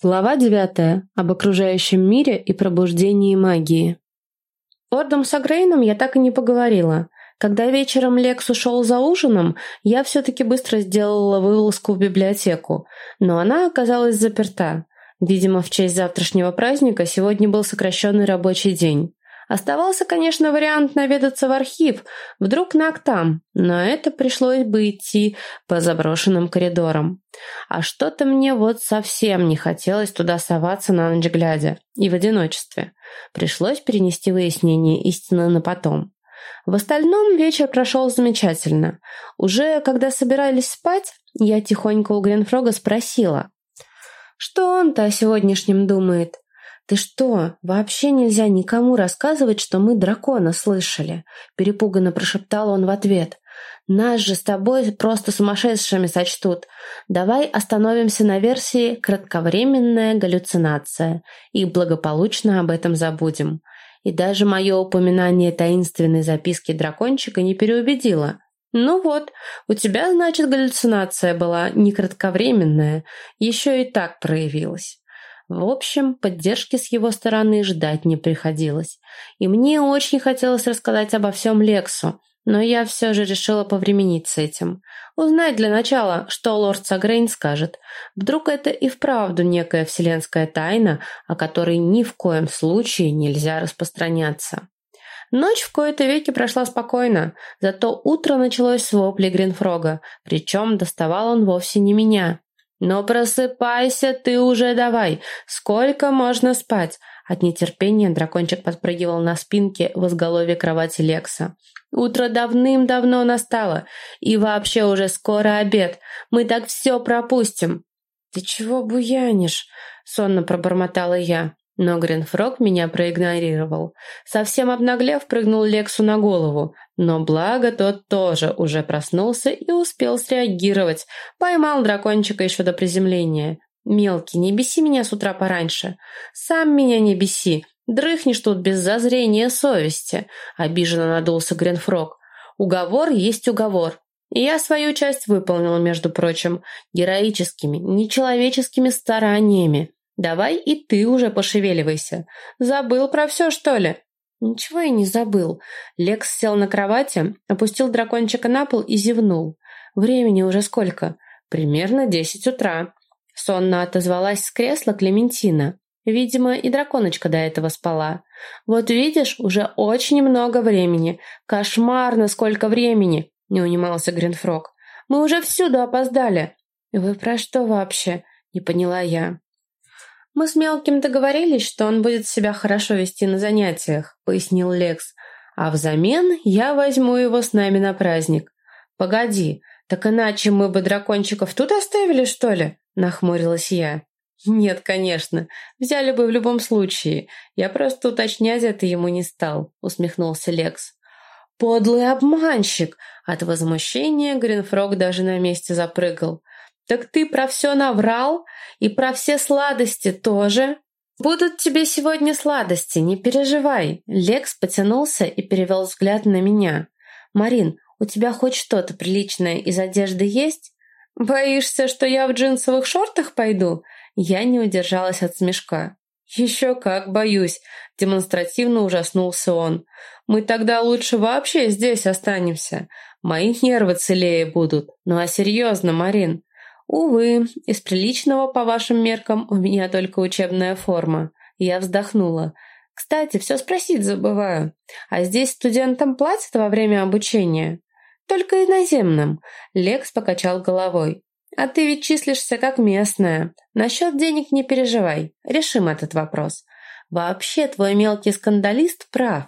Глава девятая. Об окружающем мире и пробуждении магии. Ордом с Агрейном я так и не поговорила. Когда вечером Лекс ушел за ужином, я все-таки быстро сделала вылазку в библиотеку, но она оказалась заперта. Видимо, в честь завтрашнего праздника сегодня был сокращенный рабочий день. Оставался, конечно, вариант наведаться в архив, вдруг Нак там, но это пришлось бы идти по заброшенным коридорам. А что-то мне вот совсем не хотелось туда соваться на ночь глядя и в одиночестве. Пришлось перенести выяснение истины на потом. В остальном вечер прошел замечательно. Уже когда собирались спать, я тихонько у Гринфрога спросила, что он-то о сегодняшнем думает. «Ты что, вообще нельзя никому рассказывать, что мы дракона слышали?» Перепуганно прошептал он в ответ. «Нас же с тобой просто сумасшедшими сочтут. Давай остановимся на версии «кратковременная галлюцинация» и благополучно об этом забудем». И даже мое упоминание таинственной записки дракончика не переубедило. «Ну вот, у тебя, значит, галлюцинация была не кратковременная, еще и так проявилась». В общем, поддержки с его стороны ждать не приходилось. И мне очень хотелось рассказать обо всем Лексу, но я все же решила повременить с этим. Узнать для начала, что лорд Сагрейн скажет. Вдруг это и вправду некая вселенская тайна, о которой ни в коем случае нельзя распространяться. Ночь в кои-то веки прошла спокойно, зато утро началось с вопли Гринфрога, причем доставал он вовсе не меня. «Но просыпайся ты уже давай! Сколько можно спать?» От нетерпения дракончик подпрыгивал на спинке в изголовье кровати Лекса. «Утро давным-давно настало, и вообще уже скоро обед. Мы так все пропустим!» «Ты чего буянишь?» — сонно пробормотала я. Но Гринфрог меня проигнорировал. Совсем обнаглев, прыгнул Лексу на голову. Но благо тот тоже уже проснулся и успел среагировать. Поймал дракончика еще до приземления. «Мелкий, не беси меня с утра пораньше. Сам меня не беси. Дрыхнешь тут без зазрения совести», — обиженно надулся Гринфрог. «Уговор есть уговор. И я свою часть выполнил, между прочим, героическими, нечеловеческими стараниями. Давай и ты уже пошевеливайся. Забыл про все, что ли?» Ничего я не забыл. Лекс сел на кровати, опустил дракончика на пол и зевнул. Времени уже сколько? Примерно десять утра. Сонно отозвалась с кресла Клементина. Видимо, и драконочка до этого спала. «Вот видишь, уже очень много времени. Кошмарно сколько времени!» — не унимался Гринфрог. «Мы уже всюду опоздали». «Вы про что вообще?» — не поняла я. «Мы с Мелким договорились, что он будет себя хорошо вести на занятиях», — пояснил Лекс. «А взамен я возьму его с нами на праздник». «Погоди, так иначе мы бы дракончиков тут оставили, что ли?» — нахмурилась я. «Нет, конечно. Взяли бы в любом случае. Я просто уточнять это ему не стал», — усмехнулся Лекс. «Подлый обманщик!» От возмущения Гринфрог даже на месте запрыгал. «Так ты про все наврал? И про все сладости тоже?» «Будут тебе сегодня сладости, не переживай!» Лекс потянулся и перевел взгляд на меня. «Марин, у тебя хоть что-то приличное из одежды есть?» «Боишься, что я в джинсовых шортах пойду?» Я не удержалась от смешка. «Еще как боюсь!» – демонстративно ужаснулся он. «Мы тогда лучше вообще здесь останемся. Мои нервы целее будут. Ну а серьезно, Марин, «Увы, из приличного, по вашим меркам, у меня только учебная форма». Я вздохнула. «Кстати, все спросить забываю. А здесь студентам платят во время обучения?» «Только иноземным», — Лекс покачал головой. «А ты ведь числишься как местная. Насчет денег не переживай. Решим этот вопрос. Вообще, твой мелкий скандалист прав.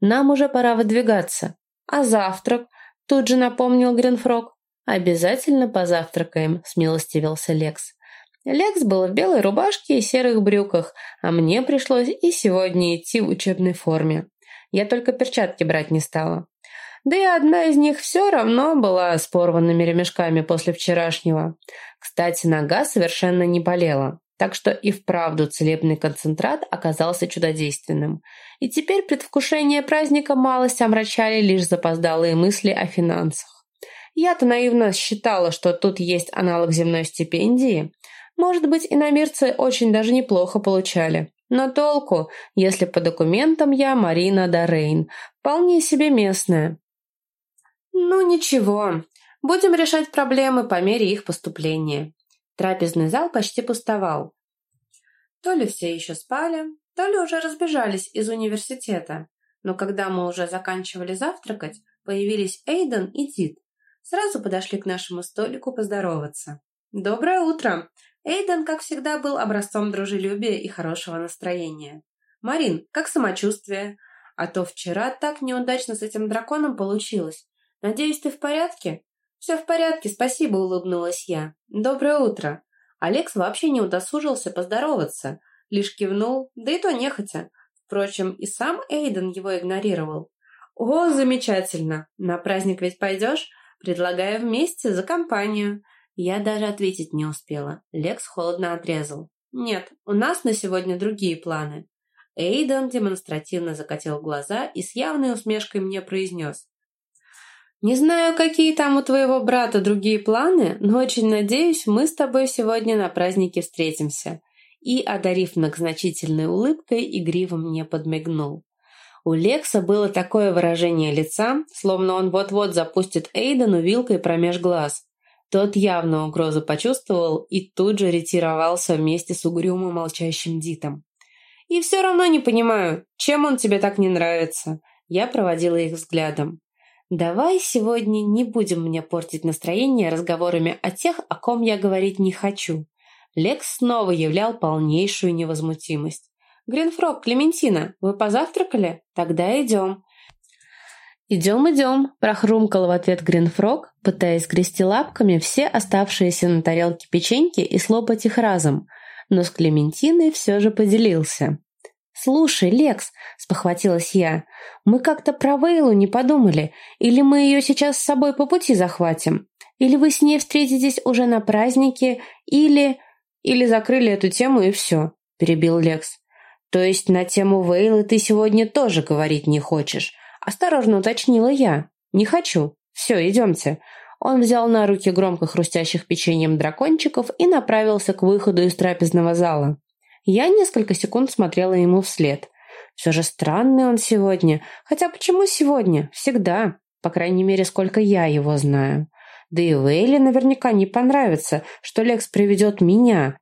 Нам уже пора выдвигаться. А завтрак?» Тут же напомнил Гринфрог. «Обязательно позавтракаем», — смилостивился Лекс. Лекс был в белой рубашке и серых брюках, а мне пришлось и сегодня идти в учебной форме. Я только перчатки брать не стала. Да и одна из них все равно была с порванными ремешками после вчерашнего. Кстати, нога совершенно не болела, так что и вправду целебный концентрат оказался чудодейственным. И теперь предвкушение праздника малость омрачали лишь запоздалые мысли о финансах. Я-то наивно считала, что тут есть аналог земной стипендии. Может быть, иномирцы очень даже неплохо получали. Но толку, если по документам я Марина Дорейн, вполне себе местная. Ну ничего, будем решать проблемы по мере их поступления. Трапезный зал почти пустовал. То ли все еще спали, то ли уже разбежались из университета. Но когда мы уже заканчивали завтракать, появились Эйден и Дид. Сразу подошли к нашему столику поздороваться. «Доброе утро!» Эйден, как всегда, был образцом дружелюбия и хорошего настроения. «Марин, как самочувствие? А то вчера так неудачно с этим драконом получилось. Надеюсь, ты в порядке?» «Все в порядке, спасибо», — улыбнулась я. «Доброе утро». Алекс вообще не удосужился поздороваться, лишь кивнул, да и то нехотя. Впрочем, и сам Эйден его игнорировал. «О, замечательно! На праздник ведь пойдешь? Предлагаю вместе за компанию». Я даже ответить не успела. Лекс холодно отрезал. «Нет, у нас на сегодня другие планы». Эйден демонстративно закатил глаза и с явной усмешкой мне произнес. «Не знаю, какие там у твоего брата другие планы, но очень надеюсь, мы с тобой сегодня на празднике встретимся». И, одарив многозначительной улыбкой, игриво мне подмигнул. У Лекса было такое выражение лица, словно он вот-вот запустит Эйдену вилкой промеж глаз. Тот явно угрозу почувствовал и тут же ретировался вместе с угрюмо молчащим Дитом. «И все равно не понимаю, чем он тебе так не нравится?» Я проводила их взглядом. «Давай сегодня не будем мне портить настроение разговорами о тех, о ком я говорить не хочу». Лекс снова являл полнейшую невозмутимость. «Гринфрог, Клементина, вы позавтракали? Тогда идем». «Идем, идем», – прохрумкал в ответ Гринфрог, пытаясь грести лапками все оставшиеся на тарелке печеньки и слопать их разом, но с Клементиной все же поделился. «Слушай, Лекс», — спохватилась я, — «мы как-то про Вейлу не подумали. Или мы ее сейчас с собой по пути захватим? Или вы с ней встретитесь уже на празднике? Или...» «Или закрыли эту тему и все», — перебил Лекс. «То есть на тему Вейлы ты сегодня тоже говорить не хочешь?» Осторожно уточнила я. «Не хочу. Все, идемте». Он взял на руки громко хрустящих печеньем дракончиков и направился к выходу из трапезного зала. Я несколько секунд смотрела ему вслед. Все же странный он сегодня. Хотя почему сегодня? Всегда. По крайней мере, сколько я его знаю. Да и Вейли наверняка не понравится, что Лекс приведет меня.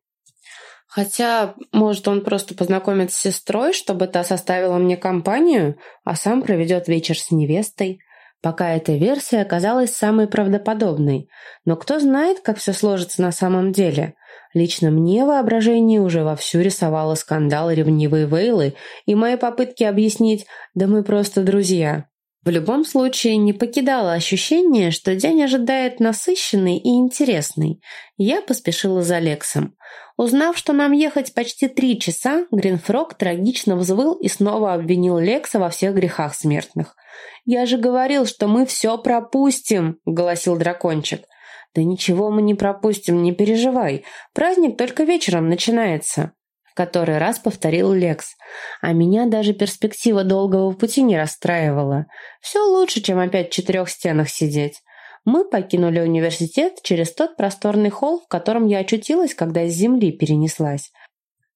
Хотя, может, он просто познакомится с сестрой, чтобы та составила мне компанию, а сам проведет вечер с невестой. Пока эта версия оказалась самой правдоподобной. Но кто знает, как все сложится на самом деле. Лично мне воображение уже вовсю рисовало скандал ревнивой Вейлы и мои попытки объяснить «да мы просто друзья». В любом случае, не покидало ощущение, что день ожидает насыщенный и интересный. Я поспешила за Лексом. Узнав, что нам ехать почти три часа, Гринфрог трагично взвыл и снова обвинил Лекса во всех грехах смертных. «Я же говорил, что мы все пропустим!» – голосил дракончик. «Да ничего мы не пропустим, не переживай. Праздник только вечером начинается», — в который раз повторил Лекс. А меня даже перспектива долгого пути не расстраивала. Все лучше, чем опять в четырех стенах сидеть. Мы покинули университет через тот просторный холл, в котором я очутилась, когда с земли перенеслась.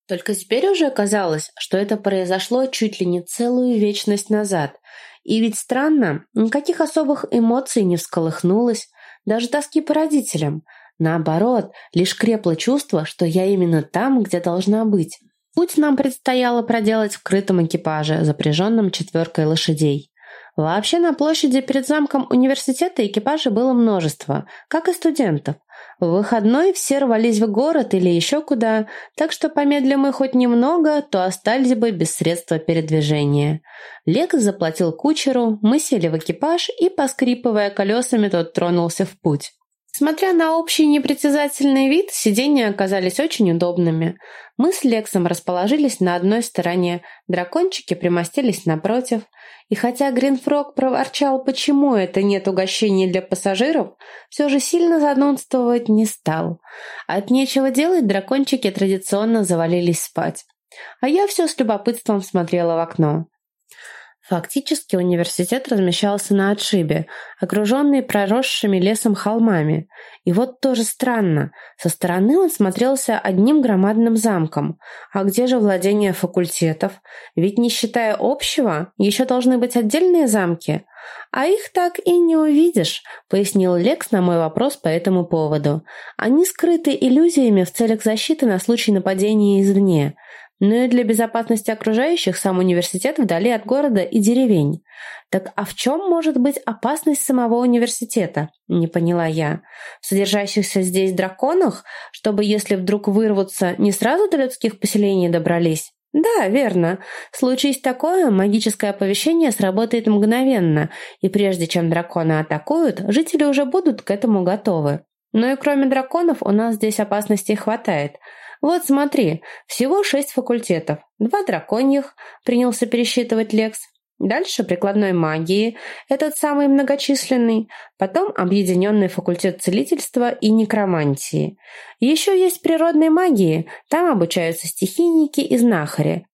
Только теперь уже оказалось, что это произошло чуть ли не целую вечность назад. И ведь странно, никаких особых эмоций не всколыхнулось даже тоски по родителям. Наоборот, лишь крепло чувство, что я именно там, где должна быть. Путь нам предстояло проделать в крытом экипаже, запряженном четверкой лошадей. Вообще на площади перед замком университета экипажей было множество, как и студентов. В выходной все рвались в город или еще куда, так что помедли мы хоть немного, то остались бы без средства передвижения. Лекс заплатил кучеру, мы сели в экипаж и, поскрипывая колесами, тот тронулся в путь. Смотря на общий непритязательный вид, сиденья оказались очень удобными. Мы с Лексом расположились на одной стороне, дракончики примостились напротив. И хотя Гринфрог проворчал, почему это нет угощений для пассажиров, все же сильно занудствовать не стал. От нечего делать дракончики традиционно завалились спать. А я все с любопытством смотрела в окно. Фактически университет размещался на отшибе, окруженный проросшими лесом холмами. И вот тоже странно, со стороны он смотрелся одним громадным замком. А где же владения факультетов? Ведь не считая общего, еще должны быть отдельные замки. «А их так и не увидишь», — пояснил Лекс на мой вопрос по этому поводу. «Они скрыты иллюзиями в целях защиты на случай нападения извне но и для безопасности окружающих сам университет вдали от города и деревень. Так а в чем может быть опасность самого университета? Не поняла я. В содержащихся здесь драконах, чтобы, если вдруг вырвутся, не сразу до людских поселений добрались? Да, верно. Случись такое, магическое оповещение сработает мгновенно, и прежде чем драконы атакуют, жители уже будут к этому готовы. Но и кроме драконов у нас здесь опасностей хватает – «Вот смотри, всего шесть факультетов. Два драконьих», — принялся пересчитывать Лекс. Дальше прикладной магии, этот самый многочисленный. Потом объединенный факультет целительства и некромантии. Еще есть природные магии, там обучаются стихийники и знахари.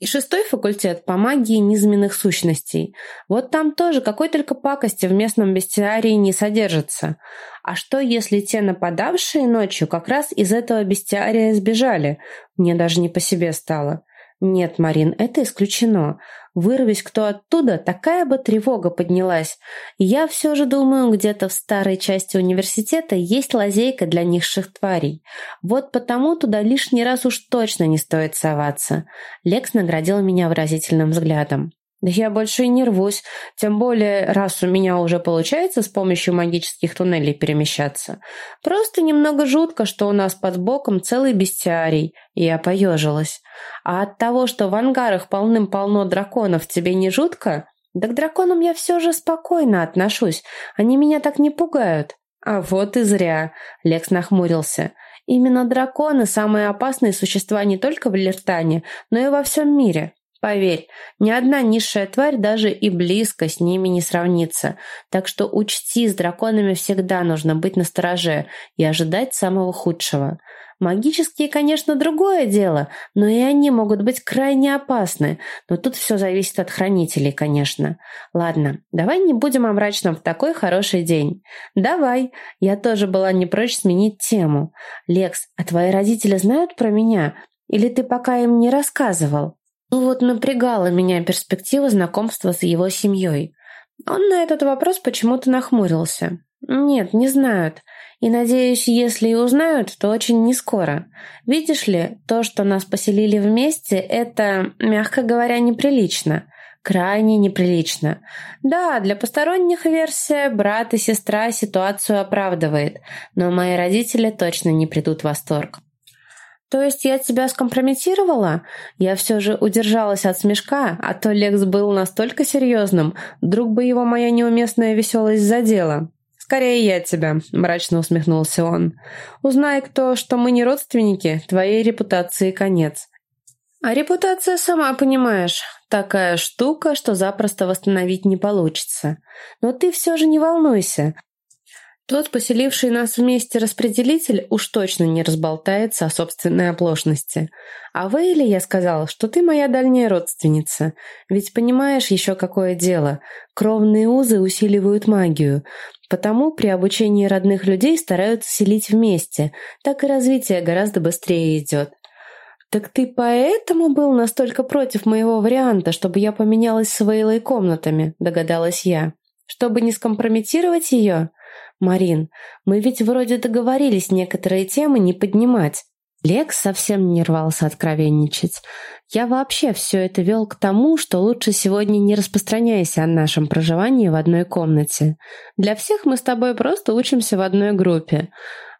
И шестой факультет по магии низменных сущностей. Вот там тоже какой только пакости в местном бестиарии не содержится. А что, если те нападавшие ночью как раз из этого бестиария сбежали? Мне даже не по себе стало. Нет, Марин, это исключено. Вырвись кто оттуда, такая бы тревога поднялась. я все же думаю, где-то в старой части университета есть лазейка для низших тварей. Вот потому туда лишний раз уж точно не стоит соваться. Лекс наградил меня выразительным взглядом. Да я больше и не рвусь, тем более, раз у меня уже получается с помощью магических туннелей перемещаться. Просто немного жутко, что у нас под боком целый бестиарий, и я поежилась. А от того, что в ангарах полным-полно драконов, тебе не жутко? Да к драконам я все же спокойно отношусь, они меня так не пугают. А вот и зря, Лекс нахмурился. Именно драконы – самые опасные существа не только в Лертане, но и во всем мире. Поверь, ни одна низшая тварь даже и близко с ними не сравнится. Так что учти, с драконами всегда нужно быть настороже и ожидать самого худшего. Магические, конечно, другое дело, но и они могут быть крайне опасны. Но тут все зависит от хранителей, конечно. Ладно, давай не будем о мрачном в такой хороший день. Давай. Я тоже была не прочь сменить тему. Лекс, а твои родители знают про меня? Или ты пока им не рассказывал? Ну вот напрягала меня перспектива знакомства с его семьей. Он на этот вопрос почему-то нахмурился. «Нет, не знают. И, надеюсь, если и узнают, то очень нескоро. Видишь ли, то, что нас поселили вместе, это, мягко говоря, неприлично. Крайне неприлично. Да, для посторонних версия брат и сестра ситуацию оправдывает, но мои родители точно не придут в восторг. «То есть я тебя скомпрометировала?» Я все же удержалась от смешка, а то Лекс был настолько серьезным, вдруг бы его моя неуместная веселость задела. «Скорее я тебя», — мрачно усмехнулся он. «Узнай кто, что мы не родственники, твоей репутации конец». «А репутация, сама понимаешь, такая штука, что запросто восстановить не получится. Но ты все же не волнуйся, тот, поселивший нас вместе распределитель, уж точно не разболтается о собственной оплошности. А Вейли я сказал, что ты моя дальняя родственница. Ведь понимаешь еще какое дело. Кровные узы усиливают магию. Потому при обучении родных людей стараются селить вместе. Так и развитие гораздо быстрее идет. «Так ты поэтому был настолько против моего варианта, чтобы я поменялась с Вейлой комнатами?» – догадалась я. «Чтобы не скомпрометировать ее?» «Марин, мы ведь вроде договорились некоторые темы не поднимать». Лекс совсем не рвался откровенничать. Я вообще все это вел к тому, что лучше сегодня не распространяйся о нашем проживании в одной комнате. Для всех мы с тобой просто учимся в одной группе.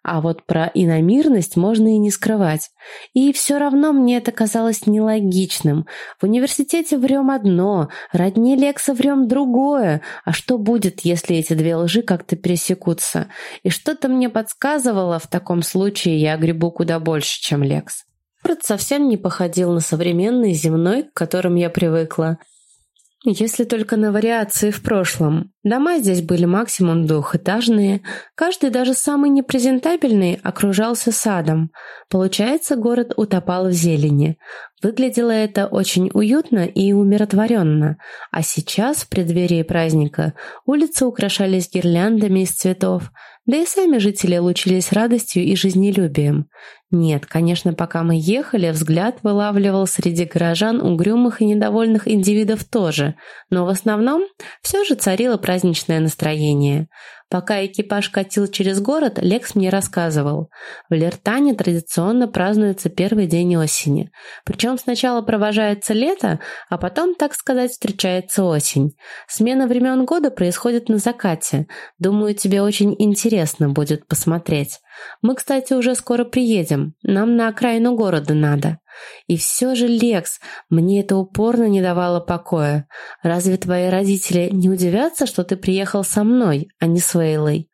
А вот про иномирность можно и не скрывать. И все равно мне это казалось нелогичным. В университете врем одно, родне Лекса врем другое. А что будет, если эти две лжи как-то пересекутся? И что-то мне подсказывало, в таком случае я гребу куда больше, чем Лекс. Город совсем не походил на современный земной, к которым я привыкла. Если только на вариации в прошлом. Дома здесь были максимум двухэтажные, каждый, даже самый непрезентабельный, окружался садом. Получается, город утопал в зелени. Выглядело это очень уютно и умиротворенно. А сейчас, в преддверии праздника, улицы украшались гирляндами из цветов, да и сами жители лучились радостью и жизнелюбием. Нет, конечно, пока мы ехали, взгляд вылавливал среди горожан угрюмых и недовольных индивидов тоже, но в основном все же царило праздничное настроение. Пока экипаж катил через город, Лекс мне рассказывал. В Лертане традиционно празднуется первый день осени. Причем сначала провожается лето, а потом, так сказать, встречается осень. Смена времен года происходит на закате. Думаю, тебе очень интересно будет посмотреть. Мы, кстати, уже скоро приедем. Нам на окраину города надо. И все же, Лекс, мне это упорно не давало покоя. Разве твои родители не удивятся, что ты приехал со мной, а не с Вейлой?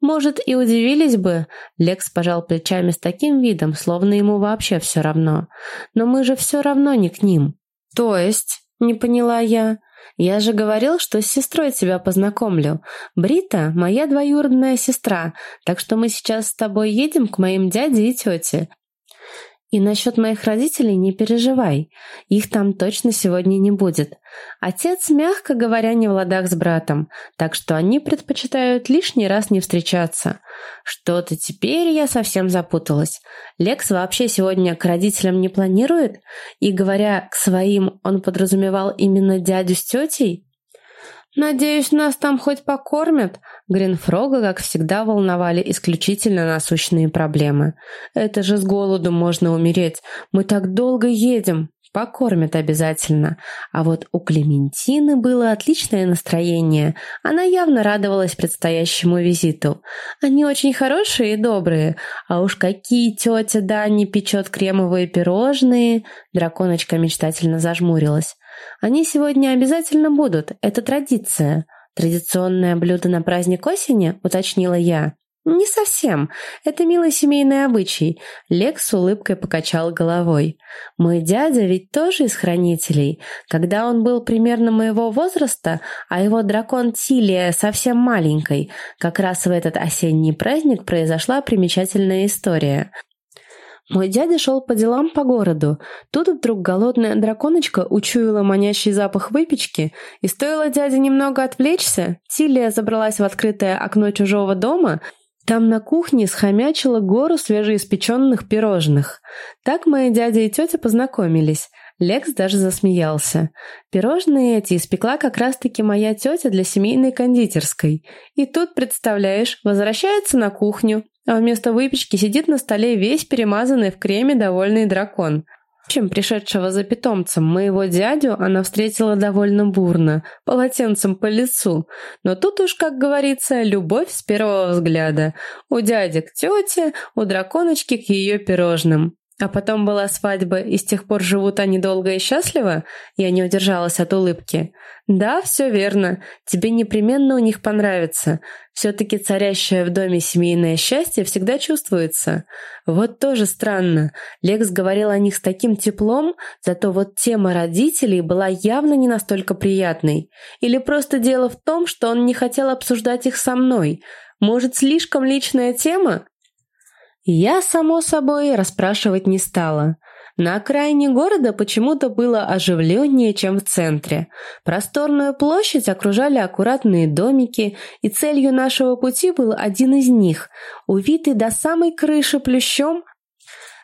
Может, и удивились бы. Лекс пожал плечами с таким видом, словно ему вообще все равно. Но мы же все равно не к ним. То есть, не поняла я. Я же говорил, что с сестрой тебя познакомлю. Брита — моя двоюродная сестра, так что мы сейчас с тобой едем к моим дяде и тете. И насчет моих родителей не переживай, их там точно сегодня не будет. Отец, мягко говоря, не в ладах с братом, так что они предпочитают лишний раз не встречаться. Что-то теперь я совсем запуталась. Лекс вообще сегодня к родителям не планирует? И, говоря «к своим», он подразумевал именно дядю с тетей? «Надеюсь, нас там хоть покормят?» Гринфрога, как всегда, волновали исключительно насущные проблемы. «Это же с голоду можно умереть. Мы так долго едем. Покормят обязательно. А вот у Клементины было отличное настроение. Она явно радовалась предстоящему визиту. Они очень хорошие и добрые. А уж какие тетя Дани печет кремовые пирожные. Драконочка мечтательно зажмурилась. Они сегодня обязательно будут. Это традиция. Традиционное блюдо на праздник осени, уточнила я. «Не совсем. Это милый семейный обычай», — Лекс с улыбкой покачал головой. «Мой дядя ведь тоже из хранителей. Когда он был примерно моего возраста, а его дракон Тилия совсем маленькой, как раз в этот осенний праздник произошла примечательная история. Мой дядя шел по делам по городу. Тут вдруг голодная драконочка учуяла манящий запах выпечки, и стоило дяде немного отвлечься, Тилия забралась в открытое окно чужого дома — там на кухне схомячила гору свежеиспеченных пирожных. Так мои дядя и тетя познакомились. Лекс даже засмеялся. Пирожные эти испекла как раз-таки моя тетя для семейной кондитерской. И тут, представляешь, возвращается на кухню, а вместо выпечки сидит на столе весь перемазанный в креме довольный дракон – чем пришедшего за питомцем моего дядю она встретила довольно бурно, полотенцем по лицу. Но тут уж, как говорится, любовь с первого взгляда. У дяди к тете, у драконочки к ее пирожным. А потом была свадьба, и с тех пор живут они долго и счастливо? Я не удержалась от улыбки. Да, все верно. Тебе непременно у них понравится. Все-таки царящее в доме семейное счастье всегда чувствуется. Вот тоже странно. Лекс говорил о них с таким теплом, зато вот тема родителей была явно не настолько приятной. Или просто дело в том, что он не хотел обсуждать их со мной. Может, слишком личная тема? Я, само собой, расспрашивать не стала. На окраине города почему-то было оживленнее, чем в центре. Просторную площадь окружали аккуратные домики, и целью нашего пути был один из них, увитый до самой крыши плющом,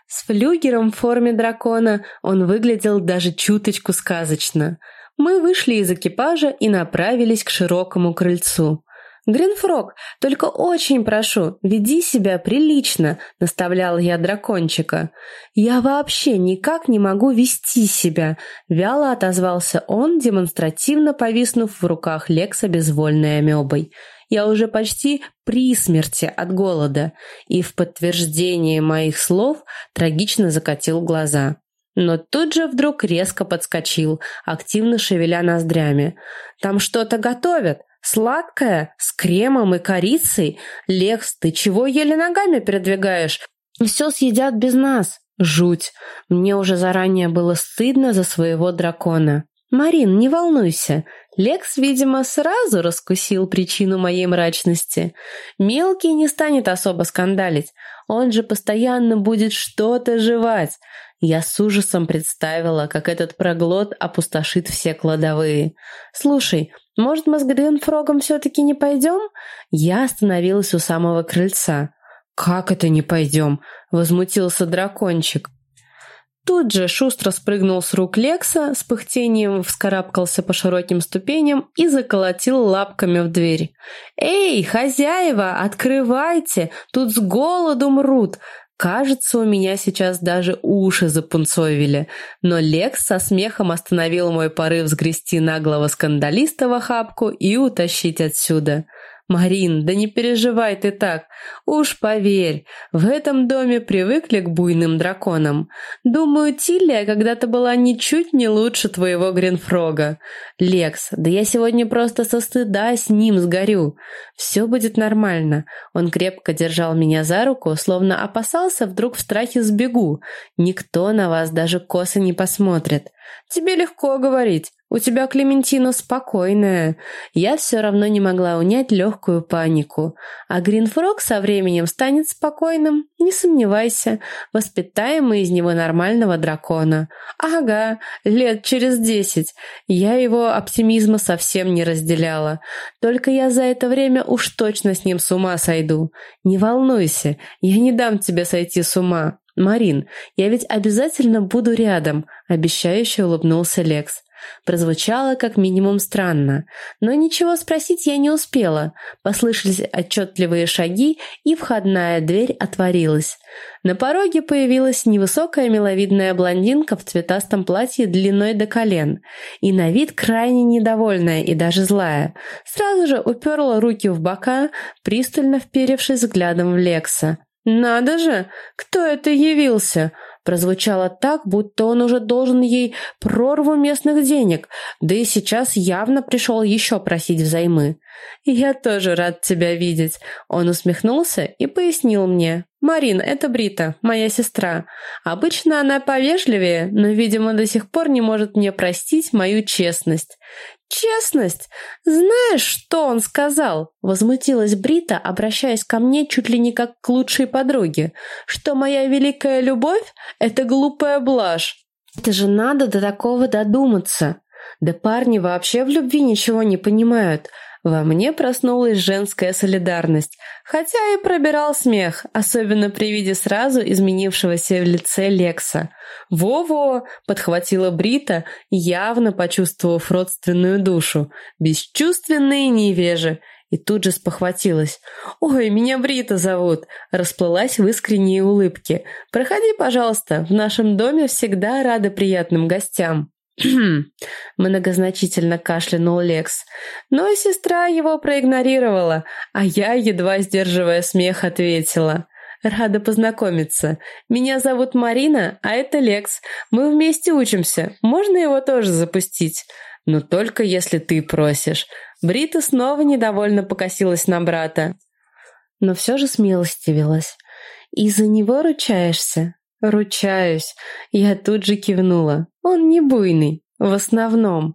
с флюгером в форме дракона он выглядел даже чуточку сказочно. Мы вышли из экипажа и направились к широкому крыльцу. «Гринфрог, только очень прошу, веди себя прилично», — наставлял я дракончика. «Я вообще никак не могу вести себя», — вяло отозвался он, демонстративно повиснув в руках Лекса безвольной амебой. «Я уже почти при смерти от голода», и в подтверждение моих слов трагично закатил глаза. Но тут же вдруг резко подскочил, активно шевеля ноздрями. «Там что-то готовят!» Сладкое, с кремом и корицей? Лекс, ты чего еле ногами передвигаешь? Все съедят без нас. Жуть. Мне уже заранее было стыдно за своего дракона. «Марин, не волнуйся. Лекс, видимо, сразу раскусил причину моей мрачности. Мелкий не станет особо скандалить. Он же постоянно будет что-то жевать. Я с ужасом представила, как этот проглот опустошит все кладовые. «Слушай, может, мы с Гринфрогом все-таки не пойдем?» Я остановилась у самого крыльца. «Как это не пойдем?» — возмутился дракончик. Тут же шустро спрыгнул с рук Лекса, с пыхтением вскарабкался по широким ступеням и заколотил лапками в дверь. «Эй, хозяева, открывайте! Тут с голоду мрут! Кажется, у меня сейчас даже уши запунцовили, но Лекс со смехом остановил мой порыв сгрести наглого скандалиста в охапку и утащить отсюда. «Марин, да не переживай ты так. Уж поверь, в этом доме привыкли к буйным драконам. Думаю, Тилия когда-то была ничуть не лучше твоего Гринфрога. Лекс, да я сегодня просто со стыда с ним сгорю. Все будет нормально». Он крепко держал меня за руку, словно опасался, вдруг в страхе сбегу. «Никто на вас даже косо не посмотрит. Тебе легко говорить. У тебя Клементина спокойная. Я все равно не могла унять легкую панику. А Гринфрог со временем станет спокойным, не сомневайся. Воспитаем мы из него нормального дракона. Ага, лет через десять. Я его оптимизма совсем не разделяла. Только я за это время уж точно с ним с ума сойду. Не волнуйся, я не дам тебе сойти с ума. «Марин, я ведь обязательно буду рядом», — обещающе улыбнулся Лекс. Прозвучало как минимум странно, но ничего спросить я не успела. Послышались отчетливые шаги, и входная дверь отворилась. На пороге появилась невысокая миловидная блондинка в цветастом платье длиной до колен, и на вид крайне недовольная и даже злая. Сразу же уперла руки в бока, пристально вперевшись взглядом в Лекса. «Надо же! Кто это явился?» Прозвучало так, будто он уже должен ей прорву местных денег, да и сейчас явно пришел еще просить взаймы. «Я тоже рад тебя видеть», — он усмехнулся и пояснил мне. «Марин, это Брита, моя сестра. Обычно она повежливее, но, видимо, до сих пор не может мне простить мою честность. «Честность? Знаешь, что он сказал?» Возмутилась Брита, обращаясь ко мне чуть ли не как к лучшей подруге. «Что моя великая любовь — это глупая блажь». «Это же надо до такого додуматься!» Да парни вообще в любви ничего не понимают. Во мне проснулась женская солидарность, хотя и пробирал смех, особенно при виде сразу изменившегося в лице Лекса. «Во-во!» — подхватила Брита, явно почувствовав родственную душу. «Бесчувственные невежи!» И тут же спохватилась. «Ой, меня Брита зовут!» Расплылась в искренней улыбке. «Проходи, пожалуйста, в нашем доме всегда рады приятным гостям». Многозначительно кашлянул Лекс. Но сестра его проигнорировала, а я, едва сдерживая смех, ответила. «Рада познакомиться. Меня зовут Марина, а это Лекс. Мы вместе учимся. Можно его тоже запустить?» «Но только если ты просишь». Брита снова недовольно покосилась на брата. Но все же смилостивилась. «И за него ручаешься?» «Ручаюсь». Я тут же кивнула. «Он не буйный. В основном».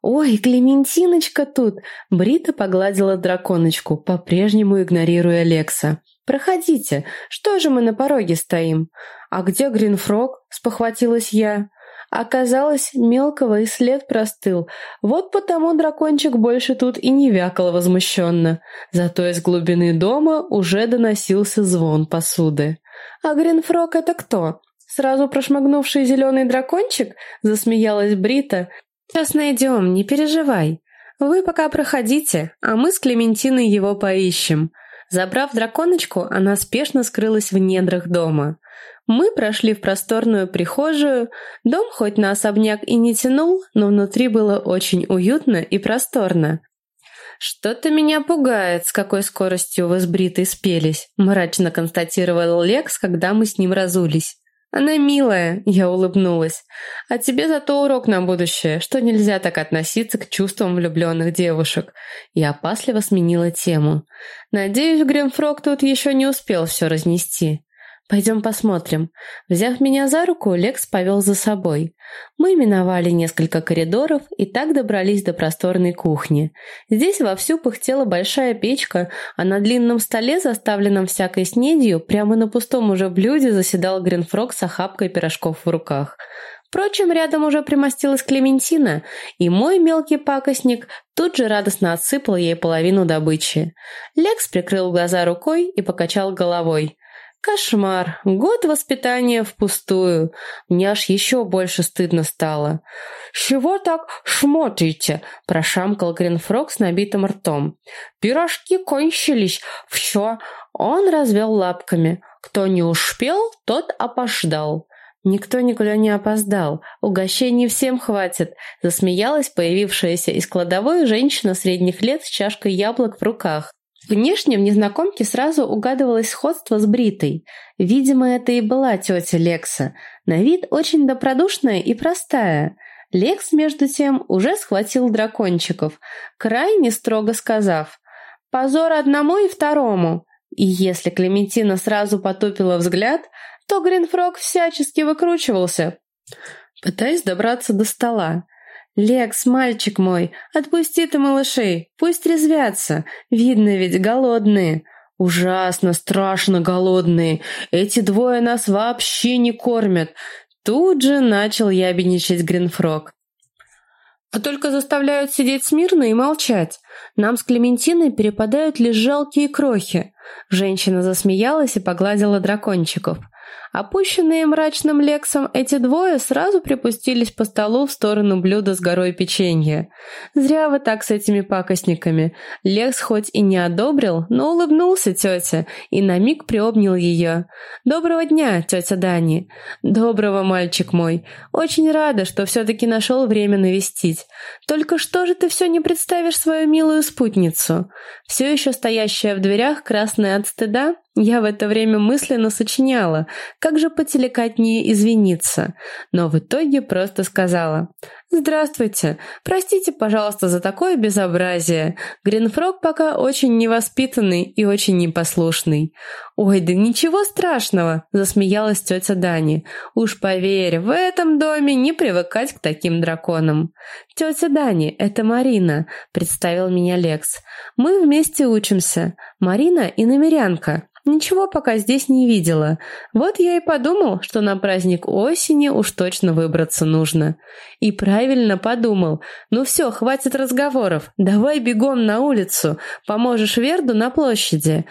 «Ой, Клементиночка тут!» Брита погладила драконочку, по-прежнему игнорируя Лекса. «Проходите. Что же мы на пороге стоим?» «А где Гринфрог?» — спохватилась я. Оказалось, мелкого и след простыл. Вот потому дракончик больше тут и не вякал возмущенно. Зато из глубины дома уже доносился звон посуды. «А Гринфрог это кто? Сразу прошмыгнувший зеленый дракончик?» — засмеялась Брита. «Сейчас найдем, не переживай. Вы пока проходите, а мы с Клементиной его поищем». Забрав драконочку, она спешно скрылась в недрах дома. Мы прошли в просторную прихожую. Дом хоть на особняк и не тянул, но внутри было очень уютно и просторно. «Что-то меня пугает, с какой скоростью вы с Бритой спелись», мрачно констатировал Лекс, когда мы с ним разулись. «Она милая», — я улыбнулась. «А тебе зато урок на будущее, что нельзя так относиться к чувствам влюбленных девушек». Я опасливо сменила тему. «Надеюсь, Гремфрог тут еще не успел все разнести». Пойдем посмотрим. Взяв меня за руку, Лекс повел за собой. Мы миновали несколько коридоров и так добрались до просторной кухни. Здесь вовсю пыхтела большая печка, а на длинном столе, заставленном всякой снедью, прямо на пустом уже блюде заседал Гринфрог с охапкой пирожков в руках. Впрочем, рядом уже примостилась Клементина, и мой мелкий пакостник тут же радостно отсыпал ей половину добычи. Лекс прикрыл глаза рукой и покачал головой. Кошмар. Год воспитания впустую. Мне аж еще больше стыдно стало. «Чего так шмотаете?» – прошамкал Гринфрог с набитым ртом. «Пирожки кончились. Все». Он развел лапками. Кто не успел, тот опождал. «Никто никуда не опоздал. Угощений всем хватит», – засмеялась появившаяся из кладовой женщина средних лет с чашкой яблок в руках. Внешне в незнакомке сразу угадывалось сходство с Бритой. Видимо, это и была тетя Лекса. На вид очень добродушная и простая. Лекс, между тем, уже схватил дракончиков, крайне строго сказав «Позор одному и второму». И если Клементина сразу потупила взгляд, то Гринфрог всячески выкручивался, пытаясь добраться до стола. «Лекс, мальчик мой, отпусти ты малышей, пусть резвятся, видно ведь голодные». «Ужасно, страшно голодные, эти двое нас вообще не кормят». Тут же начал ябедничать Гринфрог. «А только заставляют сидеть смирно и молчать. Нам с Клементиной перепадают лишь жалкие крохи». Женщина засмеялась и погладила дракончиков. Опущенные мрачным лексом, эти двое сразу припустились по столу в сторону блюда с горой печенья. Зря вы так с этими пакостниками. Лекс хоть и не одобрил, но улыбнулся тете и на миг приобнял ее. «Доброго дня, тетя Дани!» «Доброго, мальчик мой! Очень рада, что все-таки нашел время навестить. Только что же ты все не представишь свою милую спутницу?» Все еще стоящая в дверях, красная от стыда, я в это время мысленно сочиняла, как же потелекатнее извиниться, но в итоге просто сказала «Здравствуйте, простите, пожалуйста, за такое безобразие. Гринфрог пока очень невоспитанный и очень непослушный». «Ой, да ничего страшного», – засмеялась тетя Дани. «Уж поверь, в этом доме не привыкать к таким драконам». «Тетя Дани, это Марина», – представил меня Лекс. «Мы вместе учимся. Марина и намерянка. Ничего пока здесь не видела. Вот я и подумал, что на праздник осени уж точно выбраться нужно. И правильно подумал. Ну все, хватит разговоров. Давай бегом на улицу. Поможешь Верду на площади.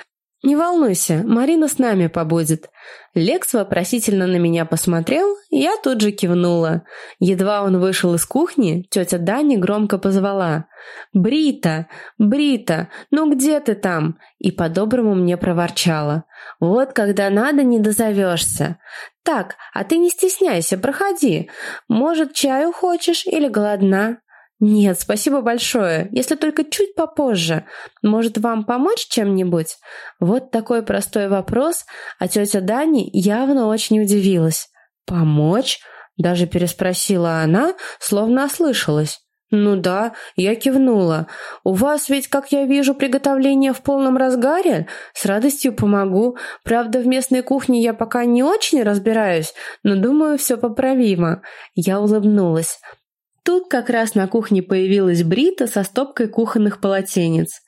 «Не волнуйся, Марина с нами побудет». Лекс вопросительно на меня посмотрел, и я тут же кивнула. Едва он вышел из кухни, тетя Дани громко позвала. «Брита! Брита! Ну где ты там?» И по-доброму мне проворчала. «Вот когда надо, не дозовешься. Так, а ты не стесняйся, проходи. Может, чаю хочешь или голодна?» «Нет, спасибо большое, если только чуть попозже. Может, вам помочь чем-нибудь?» Вот такой простой вопрос, а тетя Дани явно очень удивилась. «Помочь?» – даже переспросила она, словно ослышалась. «Ну да», – я кивнула. «У вас ведь, как я вижу, приготовление в полном разгаре? С радостью помогу. Правда, в местной кухне я пока не очень разбираюсь, но думаю, все поправимо». Я улыбнулась. Тут как раз на кухне появилась Брита со стопкой кухонных полотенец.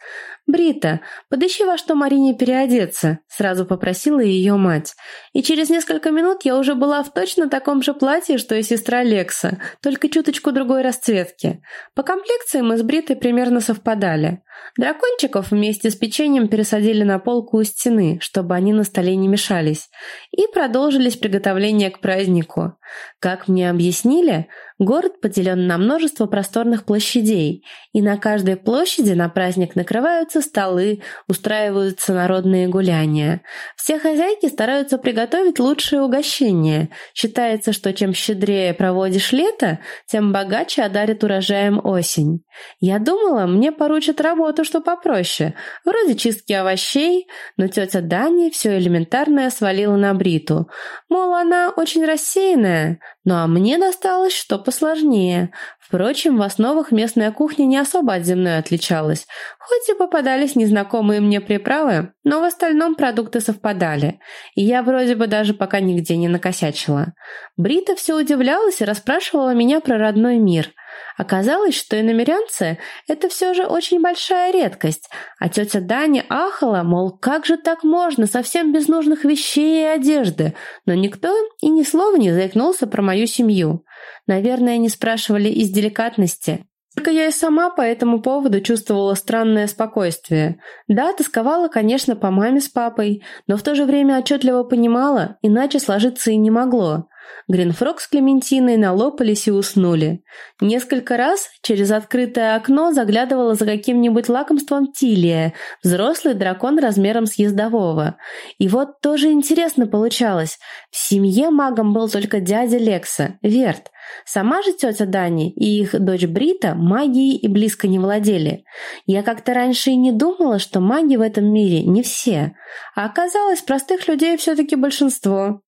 «Брита, подыщи во что Марине переодеться», — сразу попросила ее мать. И через несколько минут я уже была в точно таком же платье, что и сестра Лекса, только чуточку другой расцветки. По комплекции мы с Бритой примерно совпадали. Дракончиков вместе с печеньем пересадили на полку у стены, чтобы они на столе не мешались, и продолжились приготовления к празднику. Как мне объяснили, город поделен на множество просторных площадей, и на каждой площади на праздник накрываются столы, устраиваются народные гуляния. Все хозяйки стараются приготовить лучшие угощения. Считается, что чем щедрее проводишь лето, тем богаче одарит урожаем осень. Я думала, мне поручат работу, что попроще, вроде чистки овощей, но тетя Дани все элементарное свалила на Бриту. Мол, она очень рассеянная, Ну а мне досталось что посложнее. Впрочем, в основах местная кухня не особо от земной отличалась. Хоть и попадались незнакомые мне приправы, но в остальном продукты совпадали. И я вроде бы даже пока нигде не накосячила. Брита все удивлялась и расспрашивала меня про родной мир – Оказалось, что иномерянцы – это все же очень большая редкость, а тетя Даня ахала, мол, как же так можно, совсем без нужных вещей и одежды, но никто и ни слова не заикнулся про мою семью. Наверное, не спрашивали из деликатности. Только я и сама по этому поводу чувствовала странное спокойствие. Да, тосковала, конечно, по маме с папой, но в то же время отчетливо понимала, иначе сложиться и не могло. Гринфрог с Клементиной налопались и уснули. Несколько раз через открытое окно заглядывала за каким-нибудь лакомством Тилия, взрослый дракон размером с ездового. И вот тоже интересно получалось. В семье магом был только дядя Лекса, Верт. Сама же тетя Дани и их дочь Брита магией и близко не владели. Я как-то раньше и не думала, что маги в этом мире не все. А оказалось, простых людей все-таки большинство.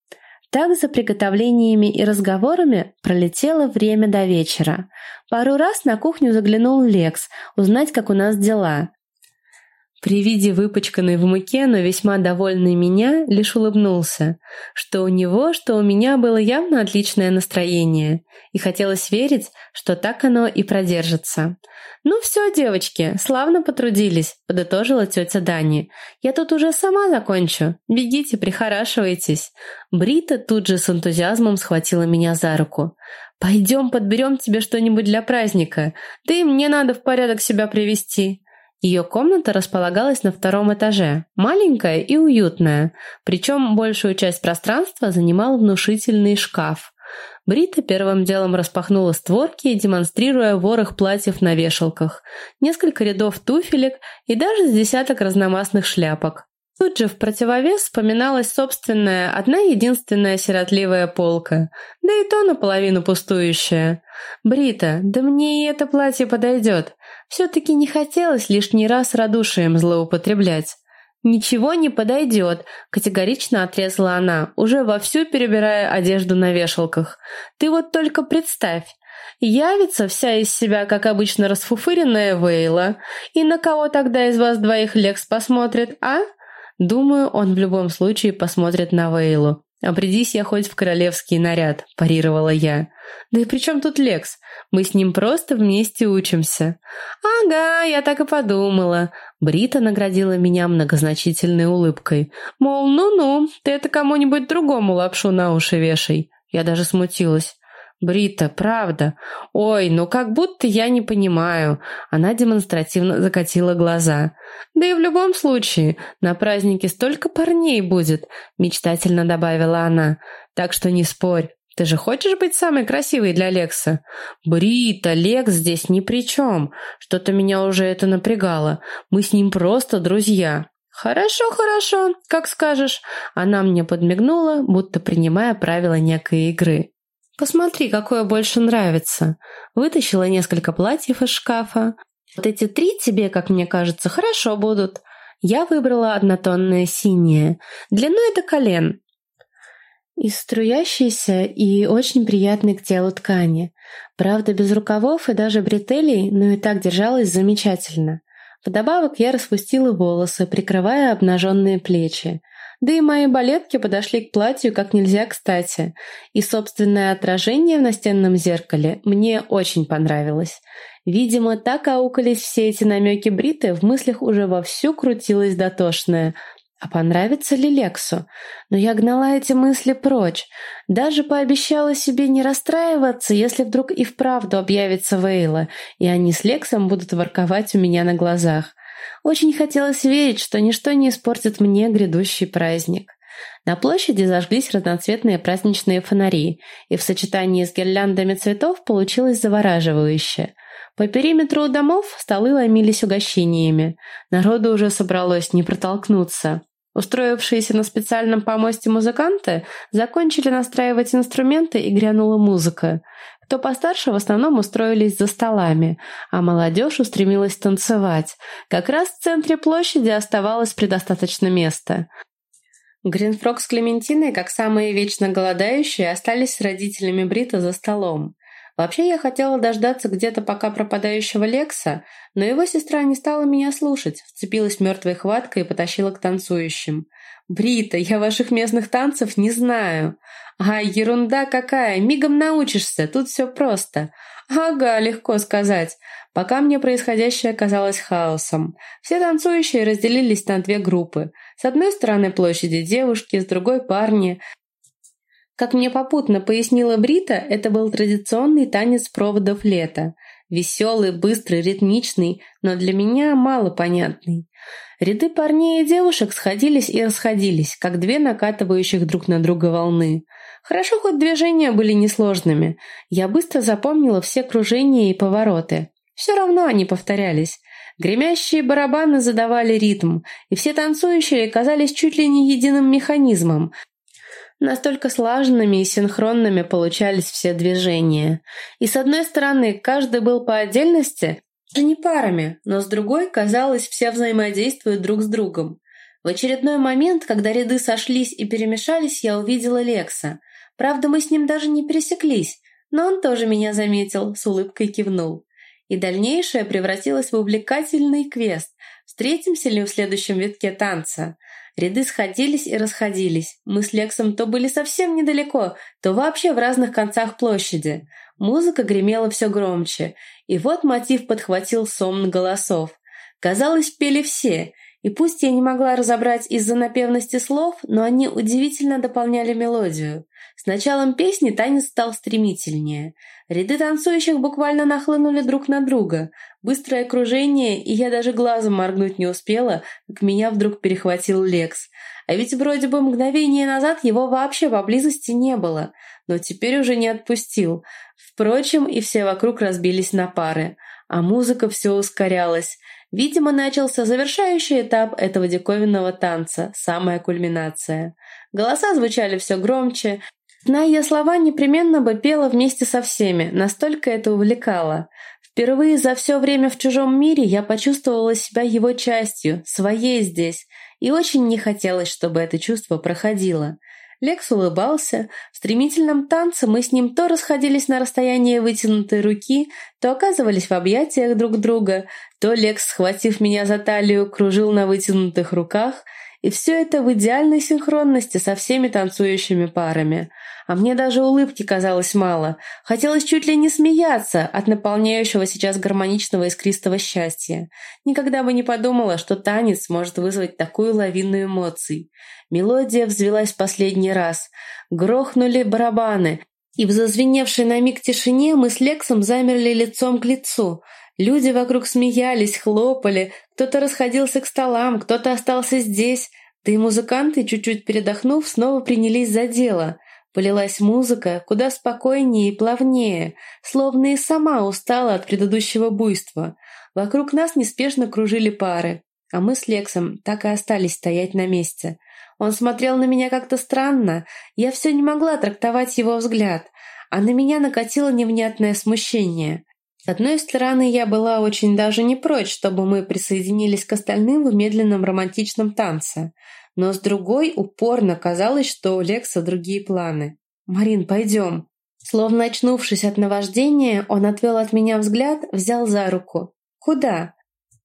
Так за приготовлениями и разговорами пролетело время до вечера. Пару раз на кухню заглянул Лекс, узнать, как у нас дела. При виде выпачканной в муке, но весьма довольный меня, лишь улыбнулся. Что у него, что у меня было явно отличное настроение. И хотелось верить, что так оно и продержится. «Ну все, девочки, славно потрудились», — подытожила тетя Дани. «Я тут уже сама закончу. Бегите, прихорашивайтесь». Брита тут же с энтузиазмом схватила меня за руку. «Пойдем подберем тебе что-нибудь для праздника. Да и мне надо в порядок себя привести». Ее комната располагалась на втором этаже, маленькая и уютная, причем большую часть пространства занимал внушительный шкаф. Брита первым делом распахнула створки, демонстрируя ворох платьев на вешалках, несколько рядов туфелек и даже десяток разномастных шляпок. Тут же в противовес вспоминалась собственная, одна единственная сиротливая полка, да и то наполовину пустующая. «Брита, да мне и это платье подойдет. Все-таки не хотелось лишний раз радушием злоупотреблять». «Ничего не подойдет», — категорично отрезала она, уже вовсю перебирая одежду на вешалках. «Ты вот только представь, явится вся из себя, как обычно, расфуфыренная Вейла, и на кого тогда из вас двоих Лекс посмотрит, а?» Думаю, он в любом случае посмотрит на Вейлу. «Обрядись я хоть в королевский наряд», – парировала я. «Да и при чем тут Лекс? Мы с ним просто вместе учимся». «Ага, я так и подумала». Брита наградила меня многозначительной улыбкой. Мол, ну-ну, ты это кому-нибудь другому лапшу на уши вешай. Я даже смутилась. Брита, правда. Ой, ну как будто я не понимаю. Она демонстративно закатила глаза. Да и в любом случае, на празднике столько парней будет, мечтательно добавила она. Так что не спорь. Ты же хочешь быть самой красивой для Лекса? Брита, Лекс здесь ни при чем. Что-то меня уже это напрягало. Мы с ним просто друзья. «Хорошо, хорошо, как скажешь». Она мне подмигнула, будто принимая правила некой игры. «Посмотри, какое больше нравится». Вытащила несколько платьев из шкафа. «Вот эти три тебе, как мне кажется, хорошо будут». Я выбрала однотонное синее. Длиной до колен. Из струящейся и очень приятной к телу ткани. Правда, без рукавов и даже бретелей, но и так держалась замечательно. Вдобавок я распустила волосы, прикрывая обнаженные плечи. Да и мои балетки подошли к платью как нельзя кстати. И собственное отражение в настенном зеркале мне очень понравилось. Видимо, так аукались все эти намеки Бриты, в мыслях уже вовсю крутилась дотошная. А понравится ли Лексу? Но я гнала эти мысли прочь. Даже пообещала себе не расстраиваться, если вдруг и вправду объявится Вейла, и они с Лексом будут ворковать у меня на глазах. Очень хотелось верить, что ничто не испортит мне грядущий праздник. На площади зажглись разноцветные праздничные фонари, и в сочетании с гирляндами цветов получилось завораживающе. По периметру домов столы ломились угощениями. Народу уже собралось не протолкнуться. Устроившиеся на специальном помосте музыканты закончили настраивать инструменты и грянула музыка. Кто постарше в основном устроились за столами, а молодежь устремилась танцевать. Как раз в центре площади оставалось предостаточно места. Гринфрог с Клементиной, как самые вечно голодающие, остались с родителями Брита за столом. Вообще я хотела дождаться где-то пока пропадающего Лекса, но его сестра не стала меня слушать, вцепилась мертвой хваткой и потащила к танцующим. «Брита, я ваших местных танцев не знаю». «А, ерунда какая, мигом научишься, тут все просто». «Ага, легко сказать». Пока мне происходящее казалось хаосом. Все танцующие разделились на две группы. С одной стороны площади девушки, с другой парни. Как мне попутно пояснила Брита, это был традиционный танец проводов лета. Веселый, быстрый, ритмичный, но для меня мало понятный. Ряды парней и девушек сходились и расходились, как две накатывающих друг на друга волны. Хорошо, хоть движения были несложными. Я быстро запомнила все кружения и повороты. Все равно они повторялись. Гремящие барабаны задавали ритм, и все танцующие казались чуть ли не единым механизмом. Настолько слаженными и синхронными получались все движения. И с одной стороны, каждый был по отдельности, даже не парами, но с другой, казалось, все взаимодействуют друг с другом. В очередной момент, когда ряды сошлись и перемешались, я увидела Лекса. Правда, мы с ним даже не пересеклись, но он тоже меня заметил, с улыбкой кивнул и дальнейшее превратилось в увлекательный квест. Встретимся ли в следующем витке танца? Ряды сходились и расходились. Мы с Лексом то были совсем недалеко, то вообще в разных концах площади. Музыка гремела все громче, и вот мотив подхватил сомн голосов. Казалось, пели все, и пусть я не могла разобрать из-за напевности слов, но они удивительно дополняли мелодию. С началом песни танец стал стремительнее. Ряды танцующих буквально нахлынули друг на друга. Быстрое окружение, и я даже глазом моргнуть не успела, как меня вдруг перехватил Лекс. А ведь вроде бы мгновение назад его вообще поблизости не было, но теперь уже не отпустил. Впрочем, и все вокруг разбились на пары, а музыка все ускорялась. Видимо, начался завершающий этап этого диковинного танца, самая кульминация. Голоса звучали все громче, Зная я слова, непременно бы пела вместе со всеми, настолько это увлекало. Впервые за все время в чужом мире я почувствовала себя его частью, своей здесь, и очень не хотелось, чтобы это чувство проходило. Лекс улыбался. В стремительном танце мы с ним то расходились на расстояние вытянутой руки, то оказывались в объятиях друг друга, то Лекс, схватив меня за талию, кружил на вытянутых руках, и все это в идеальной синхронности со всеми танцующими парами – а мне даже улыбки казалось мало. Хотелось чуть ли не смеяться от наполняющего сейчас гармоничного искристого счастья. Никогда бы не подумала, что танец может вызвать такую лавину эмоций. Мелодия взвелась в последний раз. Грохнули барабаны. И в зазвеневшей на миг тишине мы с Лексом замерли лицом к лицу. Люди вокруг смеялись, хлопали, кто-то расходился к столам, кто-то остался здесь. Да и музыканты, чуть-чуть передохнув, снова принялись за дело. Полилась музыка куда спокойнее и плавнее, словно и сама устала от предыдущего буйства. Вокруг нас неспешно кружили пары, а мы с Лексом так и остались стоять на месте. Он смотрел на меня как-то странно, я все не могла трактовать его взгляд, а на меня накатило невнятное смущение. С одной стороны, я была очень даже не прочь, чтобы мы присоединились к остальным в медленном романтичном танце – но с другой упорно казалось, что у Лекса другие планы. «Марин, пойдем». Словно очнувшись от наваждения, он отвел от меня взгляд, взял за руку. «Куда?»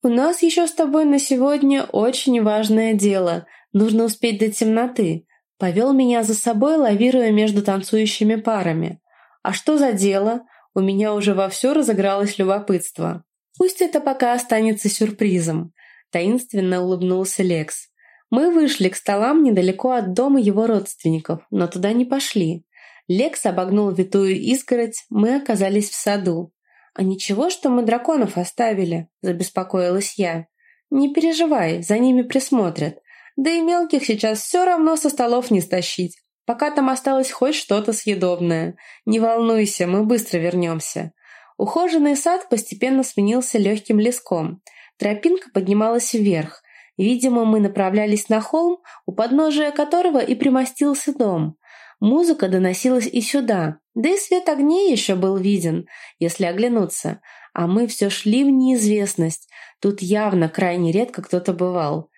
«У нас еще с тобой на сегодня очень важное дело. Нужно успеть до темноты». Повел меня за собой, лавируя между танцующими парами. «А что за дело?» У меня уже вовсю разыгралось любопытство. «Пусть это пока останется сюрпризом», — таинственно улыбнулся Лекс. Мы вышли к столам недалеко от дома его родственников, но туда не пошли. Лекс обогнул витую изгородь, мы оказались в саду. «А ничего, что мы драконов оставили?» – забеспокоилась я. «Не переживай, за ними присмотрят. Да и мелких сейчас все равно со столов не стащить, пока там осталось хоть что-то съедобное. Не волнуйся, мы быстро вернемся». Ухоженный сад постепенно сменился легким леском. Тропинка поднималась вверх – Видимо, мы направлялись на холм, у подножия которого и примостился дом. Музыка доносилась и сюда, да и свет огней еще был виден, если оглянуться. А мы все шли в неизвестность. Тут явно крайне редко кто-то бывал.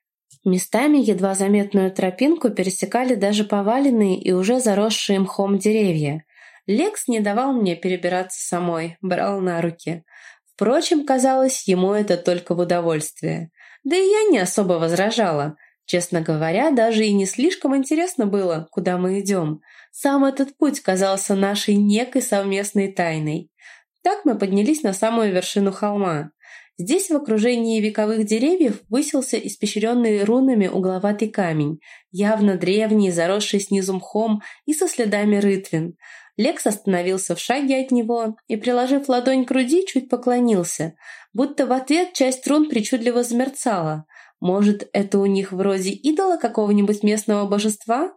Местами едва заметную тропинку пересекали даже поваленные и уже заросшие мхом деревья. Лекс не давал мне перебираться самой, брал на руки. Впрочем, казалось, ему это только в удовольствие. Да и я не особо возражала. Честно говоря, даже и не слишком интересно было, куда мы идем. Сам этот путь казался нашей некой совместной тайной. Так мы поднялись на самую вершину холма. Здесь в окружении вековых деревьев высился испещренный рунами угловатый камень, явно древний, заросший снизу мхом и со следами рытвин. Лекс остановился в шаге от него и, приложив ладонь к груди, чуть поклонился, будто в ответ часть рун причудливо замерцала. Может, это у них вроде идола какого-нибудь местного божества?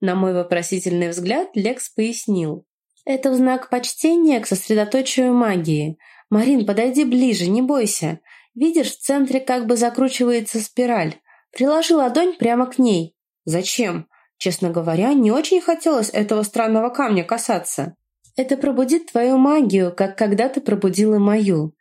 На мой вопросительный взгляд Лекс пояснил. Это в знак почтения к сосредоточию магии. Марин, подойди ближе, не бойся. Видишь, в центре как бы закручивается спираль. Приложи ладонь прямо к ней. Зачем? Честно говоря, не очень хотелось этого странного камня касаться. Это пробудит твою магию, как когда-то пробудила мою.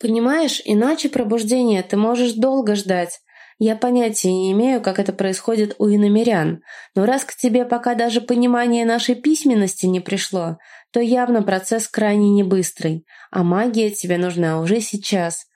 Понимаешь, иначе пробуждение ты можешь долго ждать. Я понятия не имею, как это происходит у иномерян, но раз к тебе пока даже понимание нашей письменности не пришло, то явно процесс крайне небыстрый, а магия тебе нужна уже сейчас.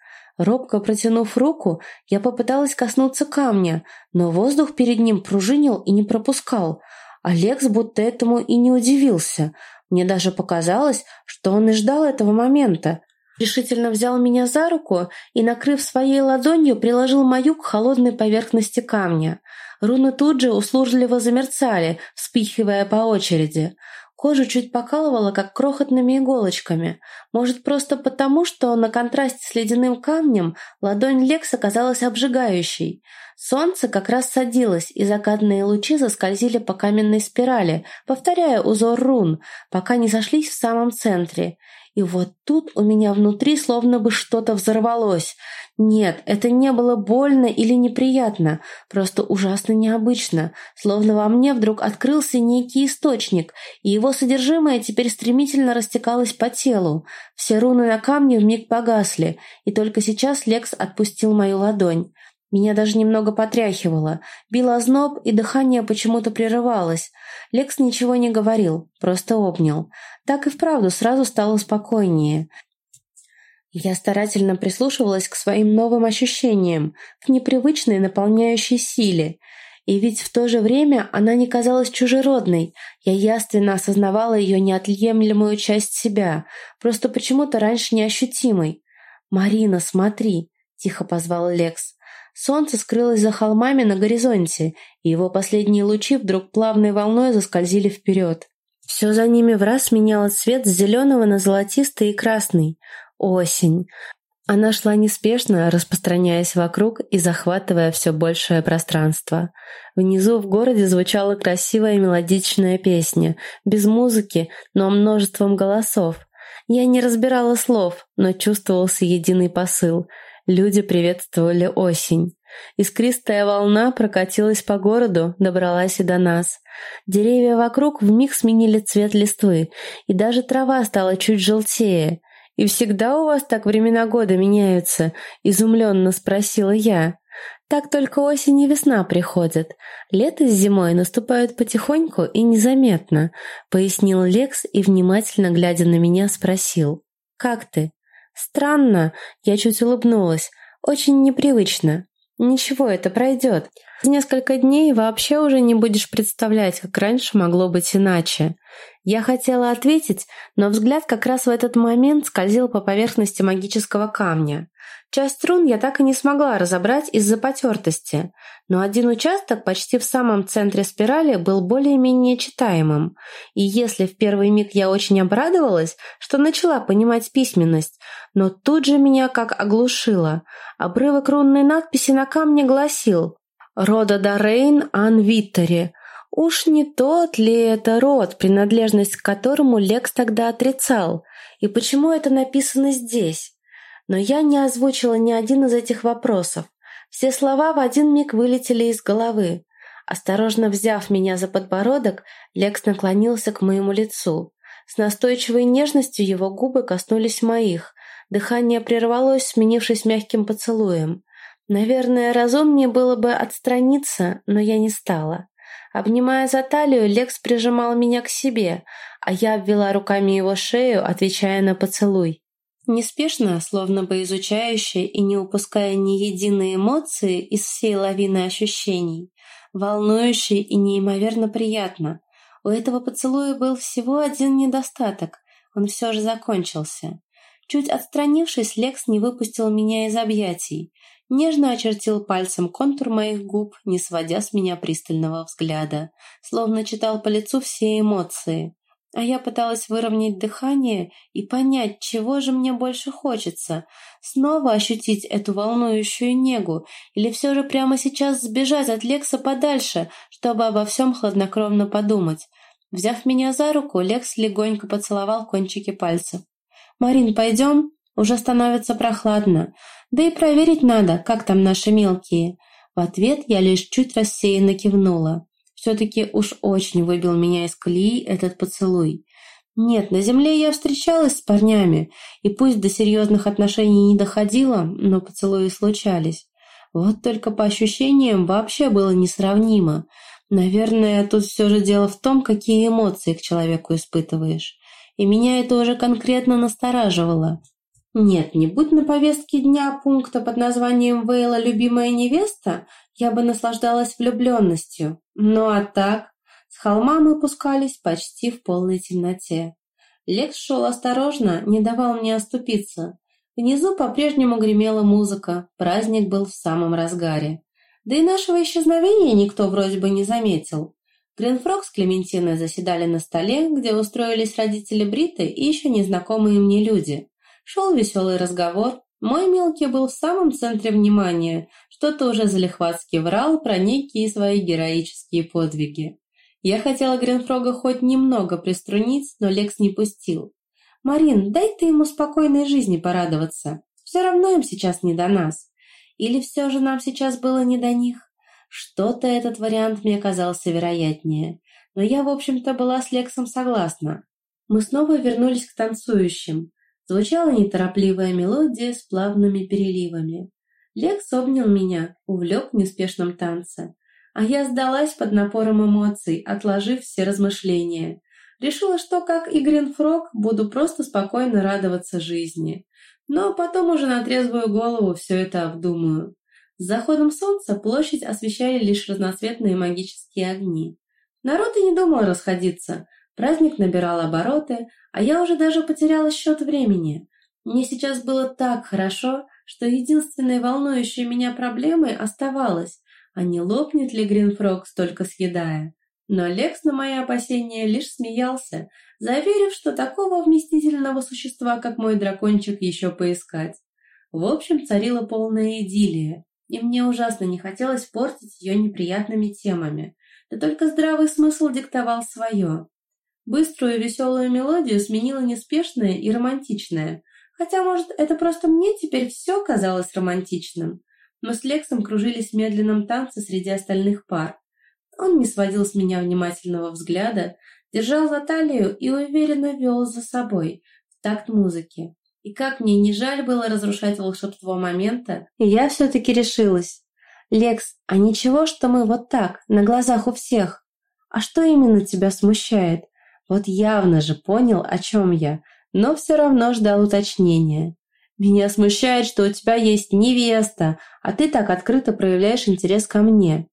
Робко протянув руку, я попыталась коснуться камня, но воздух перед ним пружинил и не пропускал. Алекс будто этому и не удивился. Мне даже показалось, что он и ждал этого момента. Решительно взял меня за руку и, накрыв своей ладонью, приложил мою к холодной поверхности камня. Руны тут же услужливо замерцали, вспыхивая по очереди. Кожу чуть покалывало, как крохотными иголочками. Может, просто потому, что на контрасте с ледяным камнем ладонь Лекса казалась обжигающей. Солнце как раз садилось, и закатные лучи заскользили по каменной спирали, повторяя узор рун, пока не сошлись в самом центре. И вот тут у меня внутри словно бы что-то взорвалось. Нет, это не было больно или неприятно, просто ужасно необычно, словно во мне вдруг открылся некий источник, и его содержимое теперь стремительно растекалось по телу. Все руны на камне вмиг погасли, и только сейчас Лекс отпустил мою ладонь. Меня даже немного потряхивало, бил озноб, и дыхание почему-то прерывалось. Лекс ничего не говорил, просто обнял. Так и вправду сразу стало спокойнее. Я старательно прислушивалась к своим новым ощущениям, к непривычной наполняющей силе. И ведь в то же время она не казалась чужеродной. Я ясно осознавала ее неотъемлемую часть себя, просто почему-то раньше неощутимой. «Марина, смотри!» — тихо позвал Лекс. Солнце скрылось за холмами на горизонте, и его последние лучи вдруг плавной волной заскользили вперед. Все за ними в раз меняло цвет с зеленого на золотистый и красный. Осень. Она шла неспешно, распространяясь вокруг и захватывая все большее пространство. Внизу в городе звучала красивая мелодичная песня, без музыки, но множеством голосов. Я не разбирала слов, но чувствовался единый посыл — Люди приветствовали осень. Искристая волна прокатилась по городу, добралась и до нас. Деревья вокруг вмиг сменили цвет листвы, и даже трава стала чуть желтее. «И всегда у вас так времена года меняются?» — изумленно спросила я. «Так только осень и весна приходят. Лето с зимой наступают потихоньку и незаметно», — пояснил Лекс и, внимательно глядя на меня, спросил. «Как ты?» Странно, я чуть улыбнулась. Очень непривычно. Ничего, это пройдет. несколько дней вообще уже не будешь представлять, как раньше могло быть иначе. Я хотела ответить, но взгляд как раз в этот момент скользил по поверхности магического камня. Часть рун я так и не смогла разобрать из-за потертости, но один участок почти в самом центре спирали был более-менее читаемым. И если в первый миг я очень обрадовалась, что начала понимать письменность, но тут же меня как оглушило. Обрывок рунной надписи на камне гласил «Рода Дарейн Ан Виттери», Уж не тот ли это род, принадлежность к которому Лекс тогда отрицал? И почему это написано здесь? Но я не озвучила ни один из этих вопросов. Все слова в один миг вылетели из головы. Осторожно взяв меня за подбородок, Лекс наклонился к моему лицу. С настойчивой нежностью его губы коснулись моих. Дыхание прервалось, сменившись мягким поцелуем. Наверное, разумнее было бы отстраниться, но я не стала. Обнимая за талию, Лекс прижимал меня к себе, а я обвела руками его шею, отвечая на поцелуй. Неспешно, словно бы изучающе и не упуская ни единой эмоции из всей лавины ощущений, волнующе и неимоверно приятно. У этого поцелуя был всего один недостаток, он все же закончился. Чуть отстранившись, Лекс не выпустил меня из объятий, нежно очертил пальцем контур моих губ, не сводя с меня пристального взгляда, словно читал по лицу все эмоции. А я пыталась выровнять дыхание и понять, чего же мне больше хочется. Снова ощутить эту волнующую негу или все же прямо сейчас сбежать от Лекса подальше, чтобы обо всем хладнокровно подумать. Взяв меня за руку, Лекс легонько поцеловал кончики пальцев. «Марин, пойдем? Уже становится прохладно. Да и проверить надо, как там наши мелкие». В ответ я лишь чуть рассеянно кивнула. Все-таки уж очень выбил меня из колеи этот поцелуй. Нет, на земле я встречалась с парнями, и пусть до серьезных отношений не доходило, но поцелуи случались. Вот только по ощущениям вообще было несравнимо. Наверное, тут все же дело в том, какие эмоции к человеку испытываешь. И меня это уже конкретно настораживало. Нет, не будь на повестке дня пункта под названием Вейла «Любимая невеста», я бы наслаждалась влюбленностью. Ну а так, с холма мы пускались почти в полной темноте. Лекс шел осторожно, не давал мне оступиться. Внизу по-прежнему гремела музыка, праздник был в самом разгаре. Да и нашего исчезновения никто вроде бы не заметил. Гринфрог с Клементиной заседали на столе, где устроились родители Бриты и еще незнакомые мне люди. Шел веселый разговор. Мой мелкий был в самом центре внимания, что-то уже залихватски врал про некие свои героические подвиги. Я хотела Гринфрога хоть немного приструнить, но Лекс не пустил. «Марин, дай ты ему спокойной жизни порадоваться. Все равно им сейчас не до нас. Или все же нам сейчас было не до них?» Что-то этот вариант мне казался вероятнее, но я, в общем-то, была с Лексом согласна. Мы снова вернулись к танцующим. Звучала неторопливая мелодия с плавными переливами. Лекс обнял меня, увлек в неспешном танце. А я сдалась под напором эмоций, отложив все размышления. Решила, что, как и Гринфрог, буду просто спокойно радоваться жизни. Но потом уже на трезвую голову все это обдумаю. С заходом солнца площадь освещали лишь разноцветные магические огни. Народ и не думал расходиться. Праздник набирал обороты, а я уже даже потеряла счет времени. Мне сейчас было так хорошо, что единственной волнующей меня проблемой оставалось, а не лопнет ли Гринфрог столько съедая. Но Лекс на мои опасения лишь смеялся, заверив, что такого вместительного существа, как мой дракончик, еще поискать. В общем, царила полная идиллия, и мне ужасно не хотелось портить ее неприятными темами. Да только здравый смысл диктовал свое. Быструю и веселую мелодию сменила неспешная и романтичная, хотя, может, это просто мне теперь все казалось романтичным. Мы с Лексом кружились в медленном танце среди остальных пар. Он не сводил с меня внимательного взгляда, держал за талию и уверенно вел за собой, в такт музыки. И как мне не жаль было разрушать волшебство момента, я все-таки решилась. «Лекс, а ничего, что мы вот так, на глазах у всех? А что именно тебя смущает? Вот явно же понял, о чем я, но все равно ждал уточнения. Меня смущает, что у тебя есть невеста, а ты так открыто проявляешь интерес ко мне.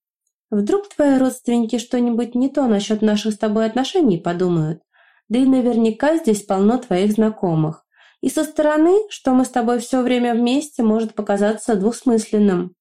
Вдруг твои родственники что-нибудь не то насчет наших с тобой отношений подумают? Да и наверняка здесь полно твоих знакомых. И со стороны, что мы с тобой все время вместе, может показаться двусмысленным.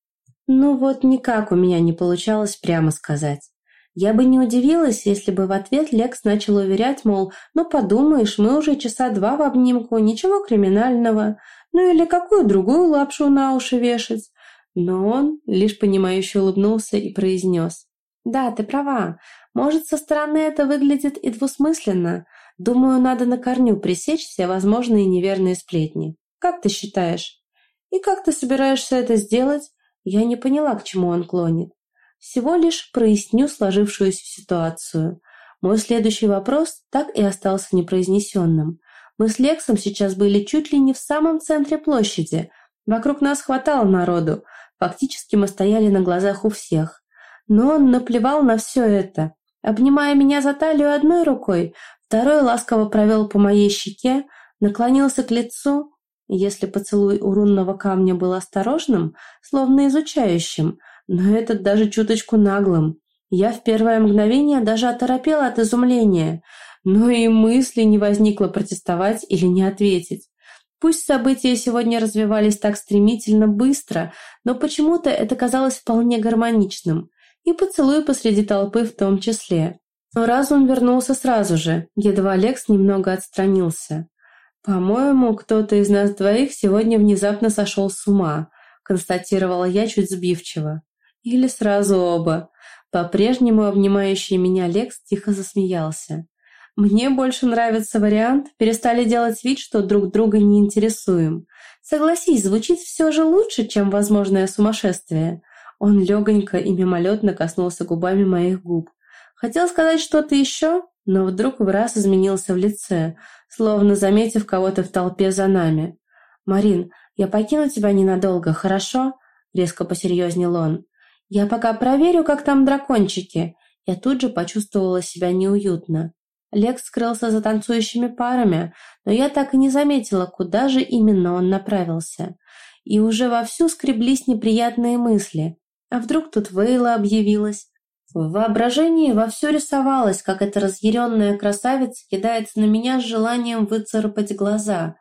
Ну вот никак у меня не получалось прямо сказать. Я бы не удивилась, если бы в ответ Лекс начал уверять, мол, ну подумаешь, мы уже часа два в обнимку, ничего криминального, ну или какую другую лапшу на уши вешать. Но он лишь понимающе улыбнулся и произнес. «Да, ты права. Может, со стороны это выглядит и двусмысленно. Думаю, надо на корню пресечь все возможные неверные сплетни. Как ты считаешь? И как ты собираешься это сделать? Я не поняла, к чему он клонит. Всего лишь проясню сложившуюся ситуацию. Мой следующий вопрос так и остался непроизнесенным. Мы с Лексом сейчас были чуть ли не в самом центре площади. Вокруг нас хватало народу, фактически мы стояли на глазах у всех. Но он наплевал на все это. Обнимая меня за талию одной рукой, второй ласково провел по моей щеке, наклонился к лицу. Если поцелуй у рунного камня был осторожным, словно изучающим, но этот даже чуточку наглым. Я в первое мгновение даже оторопела от изумления, но и мысли не возникло протестовать или не ответить. Пусть события сегодня развивались так стремительно быстро, но почему-то это казалось вполне гармоничным. И поцелуй посреди толпы в том числе. Но разум вернулся сразу же, едва Алекс немного отстранился. «По-моему, кто-то из нас двоих сегодня внезапно сошел с ума», констатировала я чуть сбивчиво. «Или сразу оба». По-прежнему обнимающий меня Лекс тихо засмеялся. Мне больше нравится вариант, перестали делать вид, что друг друга не интересуем. Согласись, звучит все же лучше, чем возможное сумасшествие. Он легонько и мимолетно коснулся губами моих губ. Хотел сказать что-то еще, но вдруг в раз изменился в лице, словно заметив кого-то в толпе за нами. «Марин, я покину тебя ненадолго, хорошо?» Резко посерьезнел он. «Я пока проверю, как там дракончики». Я тут же почувствовала себя неуютно. Лекс скрылся за танцующими парами, но я так и не заметила, куда же именно он направился. И уже вовсю скреблись неприятные мысли. А вдруг тут Вейла объявилась? В воображении вовсю рисовалось, как эта разъяренная красавица кидается на меня с желанием выцарапать глаза.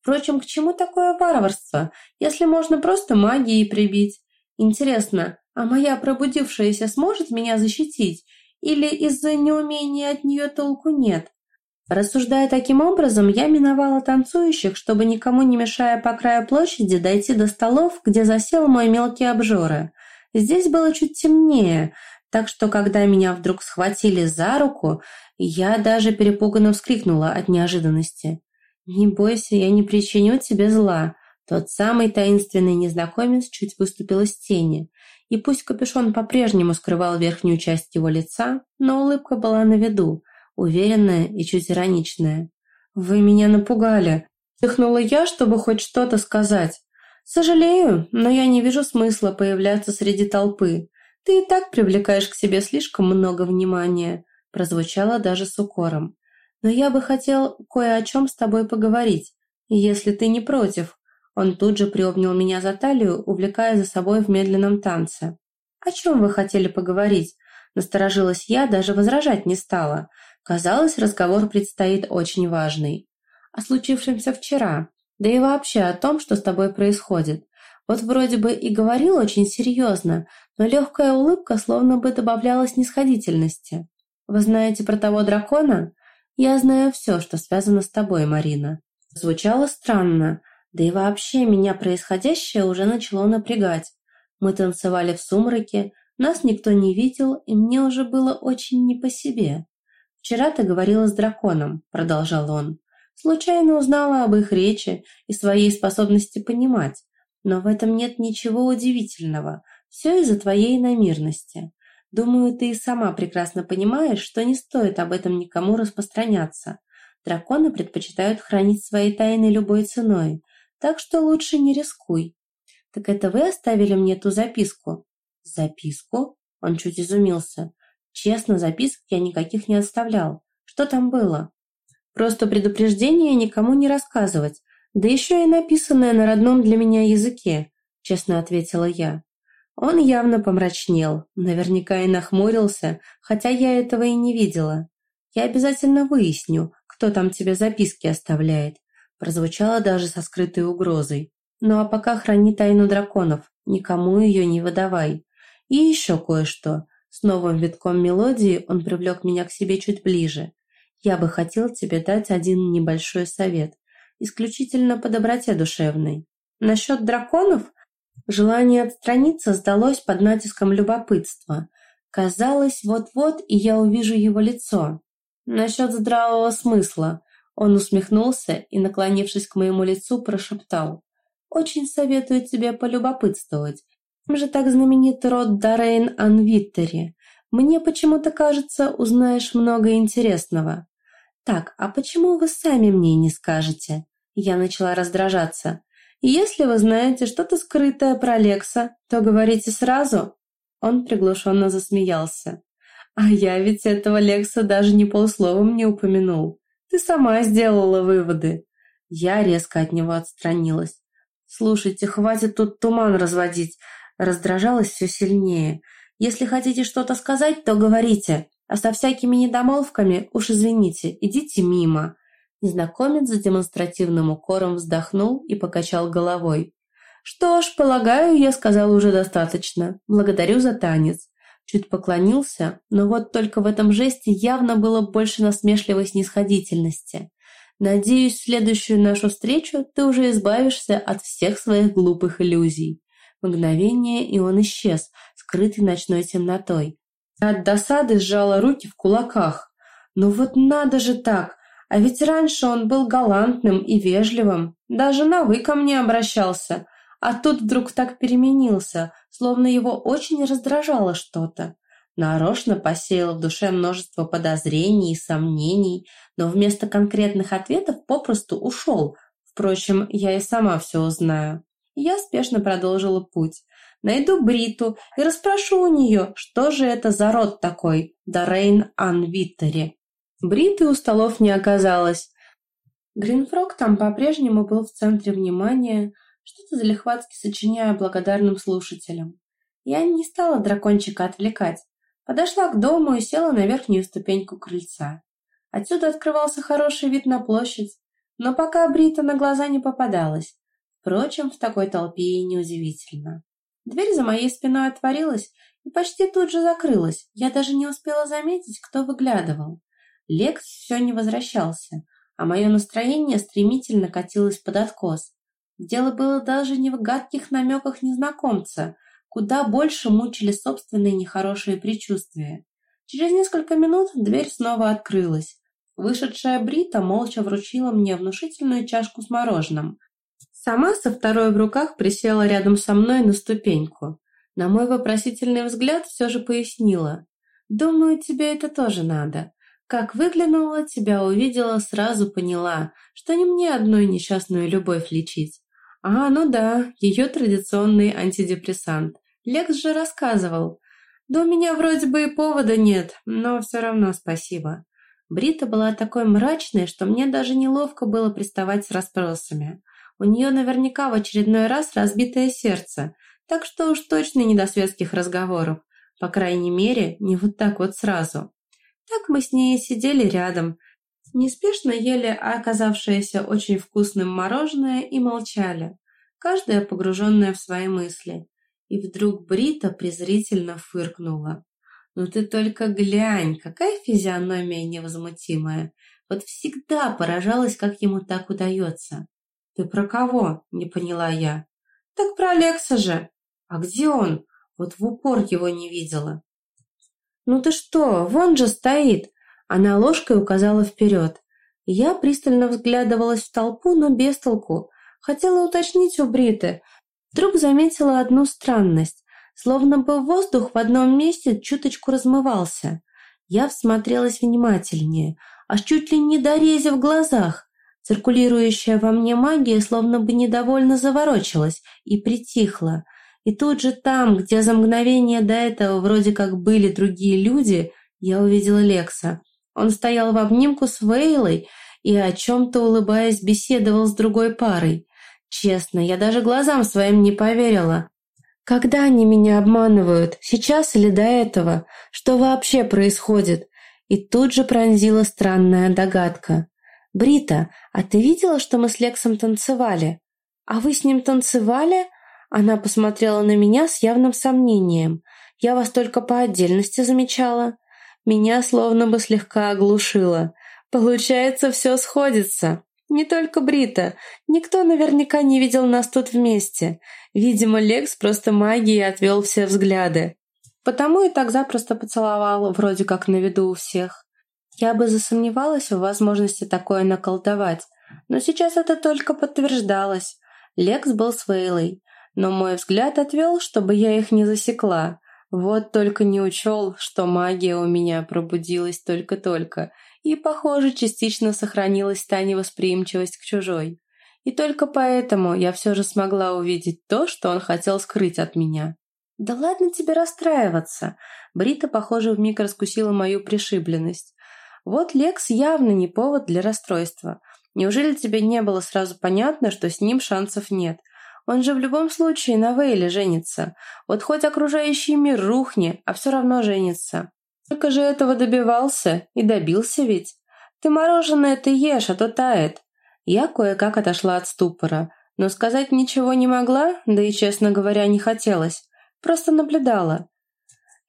Впрочем, к чему такое варварство, если можно просто магией прибить? Интересно, а моя пробудившаяся сможет меня защитить? Или из-за неумения от нее толку нет? Рассуждая таким образом, я миновала танцующих, чтобы никому не мешая по краю площади дойти до столов, где засел мой мелкий обжора. Здесь было чуть темнее, так что когда меня вдруг схватили за руку, я даже перепуганно вскрикнула от неожиданности. «Не бойся, я не причиню тебе зла», тот самый таинственный незнакомец чуть выступил из тени, и пусть капюшон по-прежнему скрывал верхнюю часть его лица, но улыбка была на виду, уверенная и чуть ироничная. «Вы меня напугали!» Вдохнула я, чтобы хоть что-то сказать. «Сожалею, но я не вижу смысла появляться среди толпы. Ты и так привлекаешь к себе слишком много внимания», прозвучало даже с укором. «Но я бы хотел кое о чем с тобой поговорить, если ты не против». Он тут же приобнял меня за талию, увлекая за собой в медленном танце. «О чем вы хотели поговорить?» Насторожилась я, даже возражать не стала. Казалось, разговор предстоит очень важный. О случившемся вчера, да и вообще о том, что с тобой происходит. Вот вроде бы и говорил очень серьезно, но легкая улыбка словно бы добавляла снисходительности. «Вы знаете про того дракона?» «Я знаю все, что связано с тобой, Марина». Звучало странно, да и вообще меня происходящее уже начало напрягать. Мы танцевали в сумраке, нас никто не видел, и мне уже было очень не по себе. «Вчера ты говорила с драконом», — продолжал он. «Случайно узнала об их речи и своей способности понимать. Но в этом нет ничего удивительного. Все из-за твоей намирности. Думаю, ты и сама прекрасно понимаешь, что не стоит об этом никому распространяться. Драконы предпочитают хранить свои тайны любой ценой, так что лучше не рискуй. Так это вы оставили мне ту записку? Записку? Он чуть изумился. Честно, записок я никаких не оставлял. Что там было? Просто предупреждение никому не рассказывать, да еще и написанное на родном для меня языке, честно ответила я. Он явно помрачнел, наверняка и нахмурился, хотя я этого и не видела. Я обязательно выясню, кто там тебе записки оставляет, прозвучало даже со скрытой угрозой. «Ну а пока храни тайну драконов, никому ее не выдавай. И еще кое-что». С новым витком мелодии он привлек меня к себе чуть ближе. «Я бы хотел тебе дать один небольшой совет, исключительно по доброте душевной. Насчет драконов?» Желание отстраниться сдалось под натиском любопытства. Казалось, вот-вот и я увижу его лицо. Насчет здравого смысла. Он усмехнулся и, наклонившись к моему лицу, прошептал. «Очень советую тебе полюбопытствовать. Там же так знаменит род Дорейн Анвиттери. Мне почему-то кажется, узнаешь много интересного». «Так, а почему вы сами мне не скажете?» Я начала раздражаться. Если вы знаете что-то скрытое про Лекса, то говорите сразу». Он приглушенно засмеялся. «А я ведь этого Лекса даже ни полусловом не упомянул. Ты сама сделала выводы». Я резко от него отстранилась. «Слушайте, хватит тут туман разводить». Раздражалась все сильнее. «Если хотите что-то сказать, то говорите. А со всякими недомолвками, уж извините, идите мимо». Незнакомец за демонстративным укором вздохнул и покачал головой. «Что ж, полагаю, я сказал уже достаточно. Благодарю за танец». Чуть поклонился, но вот только в этом жесте явно было больше насмешливой снисходительности. «Надеюсь, в следующую нашу встречу ты уже избавишься от всех своих глупых иллюзий». Мгновение, и он исчез, скрытый ночной темнотой. От досады сжала руки в кулаках. «Ну вот надо же так! А ведь раньше он был галантным и вежливым, даже на «вы» ко мне обращался, а тут вдруг так переменился, словно его очень раздражало что-то. Нарочно посеял в душе множество подозрений и сомнений, но вместо конкретных ответов попросту ушел. Впрочем, я и сама все узнаю. Я спешно продолжила путь. Найду Бриту и расспрошу у нее, что же это за род такой, Дорейн Ан Виттери. Бриты у столов не оказалось. Гринфрог там по-прежнему был в центре внимания, что-то залихватски сочиняя благодарным слушателям. Я не стала дракончика отвлекать. Подошла к дому и села на верхнюю ступеньку крыльца. Отсюда открывался хороший вид на площадь, но пока Брита на глаза не попадалась. Впрочем, в такой толпе и неудивительно. Дверь за моей спиной отворилась и почти тут же закрылась. Я даже не успела заметить, кто выглядывал. Лекс все не возвращался, а мое настроение стремительно катилось под откос. Дело было даже не в гадких намеках незнакомца, куда больше мучили собственные нехорошие предчувствия. Через несколько минут дверь снова открылась. Вышедшая Брита молча вручила мне внушительную чашку с мороженым. Сама со второй в руках присела рядом со мной на ступеньку. На мой вопросительный взгляд все же пояснила. «Думаю, тебе это тоже надо. Как выглянула, тебя увидела, сразу поняла, что не мне одной несчастную любовь лечить. А, ну да, ее традиционный антидепрессант. Лекс же рассказывал. Да у меня вроде бы и повода нет, но все равно спасибо. Брита была такой мрачной, что мне даже неловко было приставать с расспросами. У нее наверняка в очередной раз разбитое сердце, так что уж точно не до светских разговоров. По крайней мере, не вот так вот сразу. Так мы с ней сидели рядом, неспешно ели оказавшееся очень вкусным мороженое и молчали, каждая погруженная в свои мысли. И вдруг Брита презрительно фыркнула. «Ну ты только глянь, какая физиономия невозмутимая! Вот всегда поражалась, как ему так удается!» «Ты про кого?» – не поняла я. «Так про Алекса же!» «А где он?» Вот в упор его не видела. «Ну ты что, вон же стоит!» Она ложкой указала вперед. Я пристально взглядывалась в толпу, но без толку. Хотела уточнить у Бриты. Вдруг заметила одну странность. Словно бы воздух в одном месте чуточку размывался. Я всмотрелась внимательнее, аж чуть ли не до рези в глазах. Циркулирующая во мне магия словно бы недовольно заворочилась и притихла. И тут же там, где за мгновение до этого вроде как были другие люди, я увидела Лекса. Он стоял в обнимку с Вейлой и о чем-то, улыбаясь, беседовал с другой парой. Честно, я даже глазам своим не поверила. Когда они меня обманывают, сейчас или до этого? Что вообще происходит? И тут же пронзила странная догадка. «Брита, а ты видела, что мы с Лексом танцевали?» «А вы с ним танцевали?» Она посмотрела на меня с явным сомнением. «Я вас только по отдельности замечала». Меня словно бы слегка оглушило. Получается, все сходится. Не только Брита. Никто наверняка не видел нас тут вместе. Видимо, Лекс просто магией отвел все взгляды. Потому и так запросто поцеловал, вроде как на виду у всех. Я бы засомневалась в возможности такое наколдовать, но сейчас это только подтверждалось. Лекс был с Вейлой но мой взгляд отвел, чтобы я их не засекла. Вот только не учел, что магия у меня пробудилась только-только, и, похоже, частично сохранилась та невосприимчивость к чужой. И только поэтому я все же смогла увидеть то, что он хотел скрыть от меня. «Да ладно тебе расстраиваться!» Брита, похоже, вмиг раскусила мою пришибленность. «Вот Лекс явно не повод для расстройства. Неужели тебе не было сразу понятно, что с ним шансов нет? Он же в любом случае на Вейле женится. Вот хоть окружающий мир рухни, а все равно женится. Только же этого добивался и добился ведь. Ты мороженое ты ешь, а то тает. Я кое-как отошла от ступора, но сказать ничего не могла, да и, честно говоря, не хотелось. Просто наблюдала.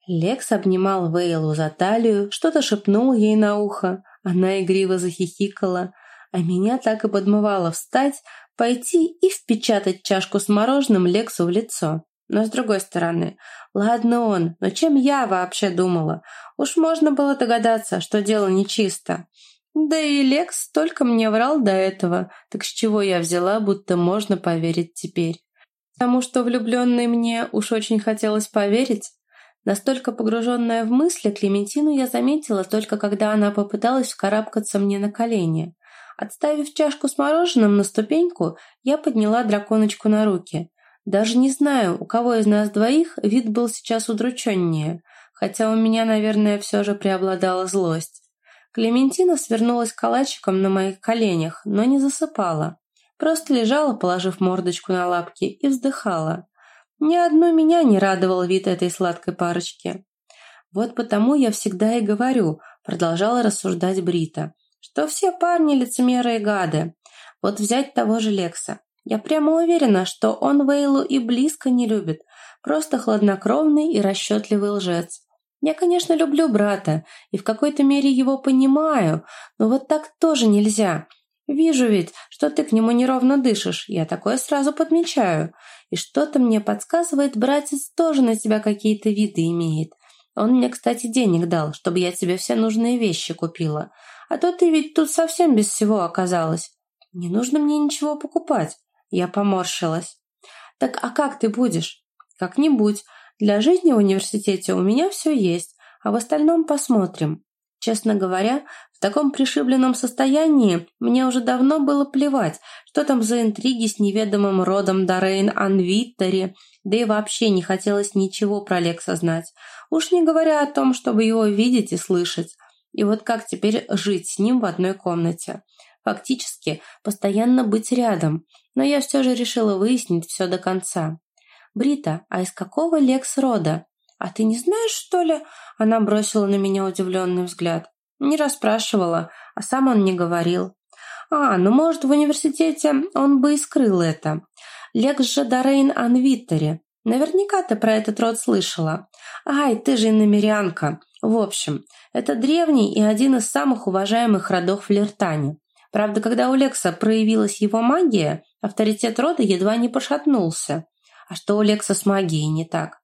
Лекс обнимал Вейлу за талию, что-то шепнул ей на ухо. Она игриво захихикала, а меня так и подмывало встать, пойти и впечатать чашку с мороженым Лексу в лицо. Но с другой стороны, ладно он, но чем я вообще думала? Уж можно было догадаться, что дело нечисто. Да и Лекс только мне врал до этого, так с чего я взяла, будто можно поверить теперь? Потому что влюбленной мне уж очень хотелось поверить. Настолько погруженная в мысли, Клементину я заметила только когда она попыталась вкарабкаться мне на колени. Отставив чашку с мороженым на ступеньку, я подняла драконочку на руки. Даже не знаю, у кого из нас двоих вид был сейчас удрученнее, хотя у меня, наверное, все же преобладала злость. Клементина свернулась калачиком на моих коленях, но не засыпала. Просто лежала, положив мордочку на лапки, и вздыхала. Ни одну меня не радовал вид этой сладкой парочки. «Вот потому я всегда и говорю», — продолжала рассуждать Брита, «что все парни лицемеры и гады. Вот взять того же Лекса. Я прямо уверена, что он Вейлу и близко не любит, просто хладнокровный и расчетливый лжец. Я, конечно, люблю брата и в какой-то мере его понимаю, но вот так тоже нельзя. Вижу ведь, что ты к нему неровно дышишь, я такое сразу подмечаю. И что-то мне подсказывает, братец тоже на тебя какие-то виды имеет. Он мне, кстати, денег дал, чтобы я тебе все нужные вещи купила. А то ты ведь тут совсем без всего оказалась. Не нужно мне ничего покупать. Я поморщилась. «Так а как ты будешь?» «Как-нибудь. Для жизни в университете у меня все есть, а в остальном посмотрим». Честно говоря, в таком пришибленном состоянии мне уже давно было плевать, что там за интриги с неведомым родом Дорейн Анвиттери, да и вообще не хотелось ничего про Лекса знать. Уж не говоря о том, чтобы его видеть и слышать. И вот как теперь жить с ним в одной комнате? Фактически, постоянно быть рядом. Но я все же решила выяснить все до конца. «Брита, а из какого Лекс рода?» «А ты не знаешь, что ли?» Она бросила на меня удивленный взгляд. Не расспрашивала, а сам он не говорил. «А, ну, может, в университете он бы и скрыл это. Лекс же Дорейн Анвиттери. Наверняка ты про этот род слышала. Ай, ты же иномерянка. В общем, это древний и один из самых уважаемых родов в Лертане. Правда, когда у Лекса проявилась его магия, авторитет рода едва не пошатнулся. А что у Лекса с магией не так?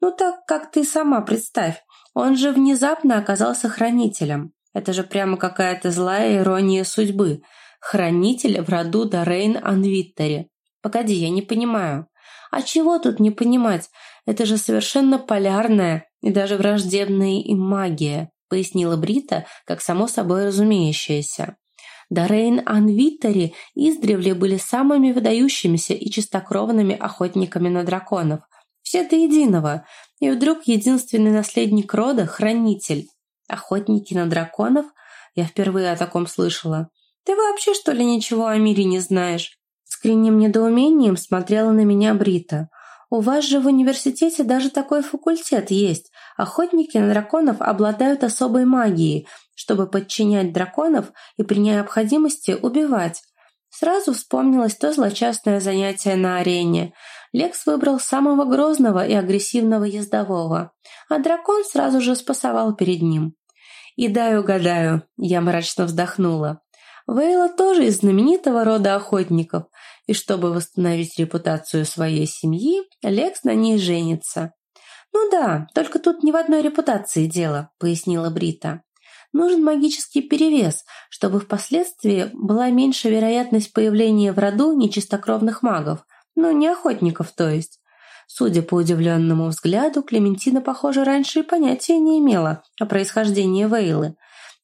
Ну так, как ты сама представь. Он же внезапно оказался хранителем. Это же прямо какая-то злая ирония судьбы. Хранитель в роду Дорейн Анвиттери. Погоди, я не понимаю. А чего тут не понимать? Это же совершенно полярная и даже враждебная им магия, пояснила Брита, как само собой разумеющееся. Дорейн Анвиттери издревле были самыми выдающимися и чистокровными охотниками на драконов. Все до единого. И вдруг единственный наследник рода – хранитель. Охотники на драконов? Я впервые о таком слышала. Ты вообще, что ли, ничего о мире не знаешь? С недоумением смотрела на меня Брита. У вас же в университете даже такой факультет есть. Охотники на драконов обладают особой магией, чтобы подчинять драконов и при необходимости убивать. Сразу вспомнилось то злочастное занятие на арене. Лекс выбрал самого грозного и агрессивного ездового, а дракон сразу же спасовал перед ним. «И дай угадаю», — я мрачно вздохнула. Вейла тоже из знаменитого рода охотников, и чтобы восстановить репутацию своей семьи, Лекс на ней женится. «Ну да, только тут не в одной репутации дело», — пояснила Брита. «Нужен магический перевес, чтобы впоследствии была меньше вероятность появления в роду нечистокровных магов, ну, не охотников, то есть». Судя по удивленному взгляду, Клементина, похоже, раньше и понятия не имела о происхождении Вейлы.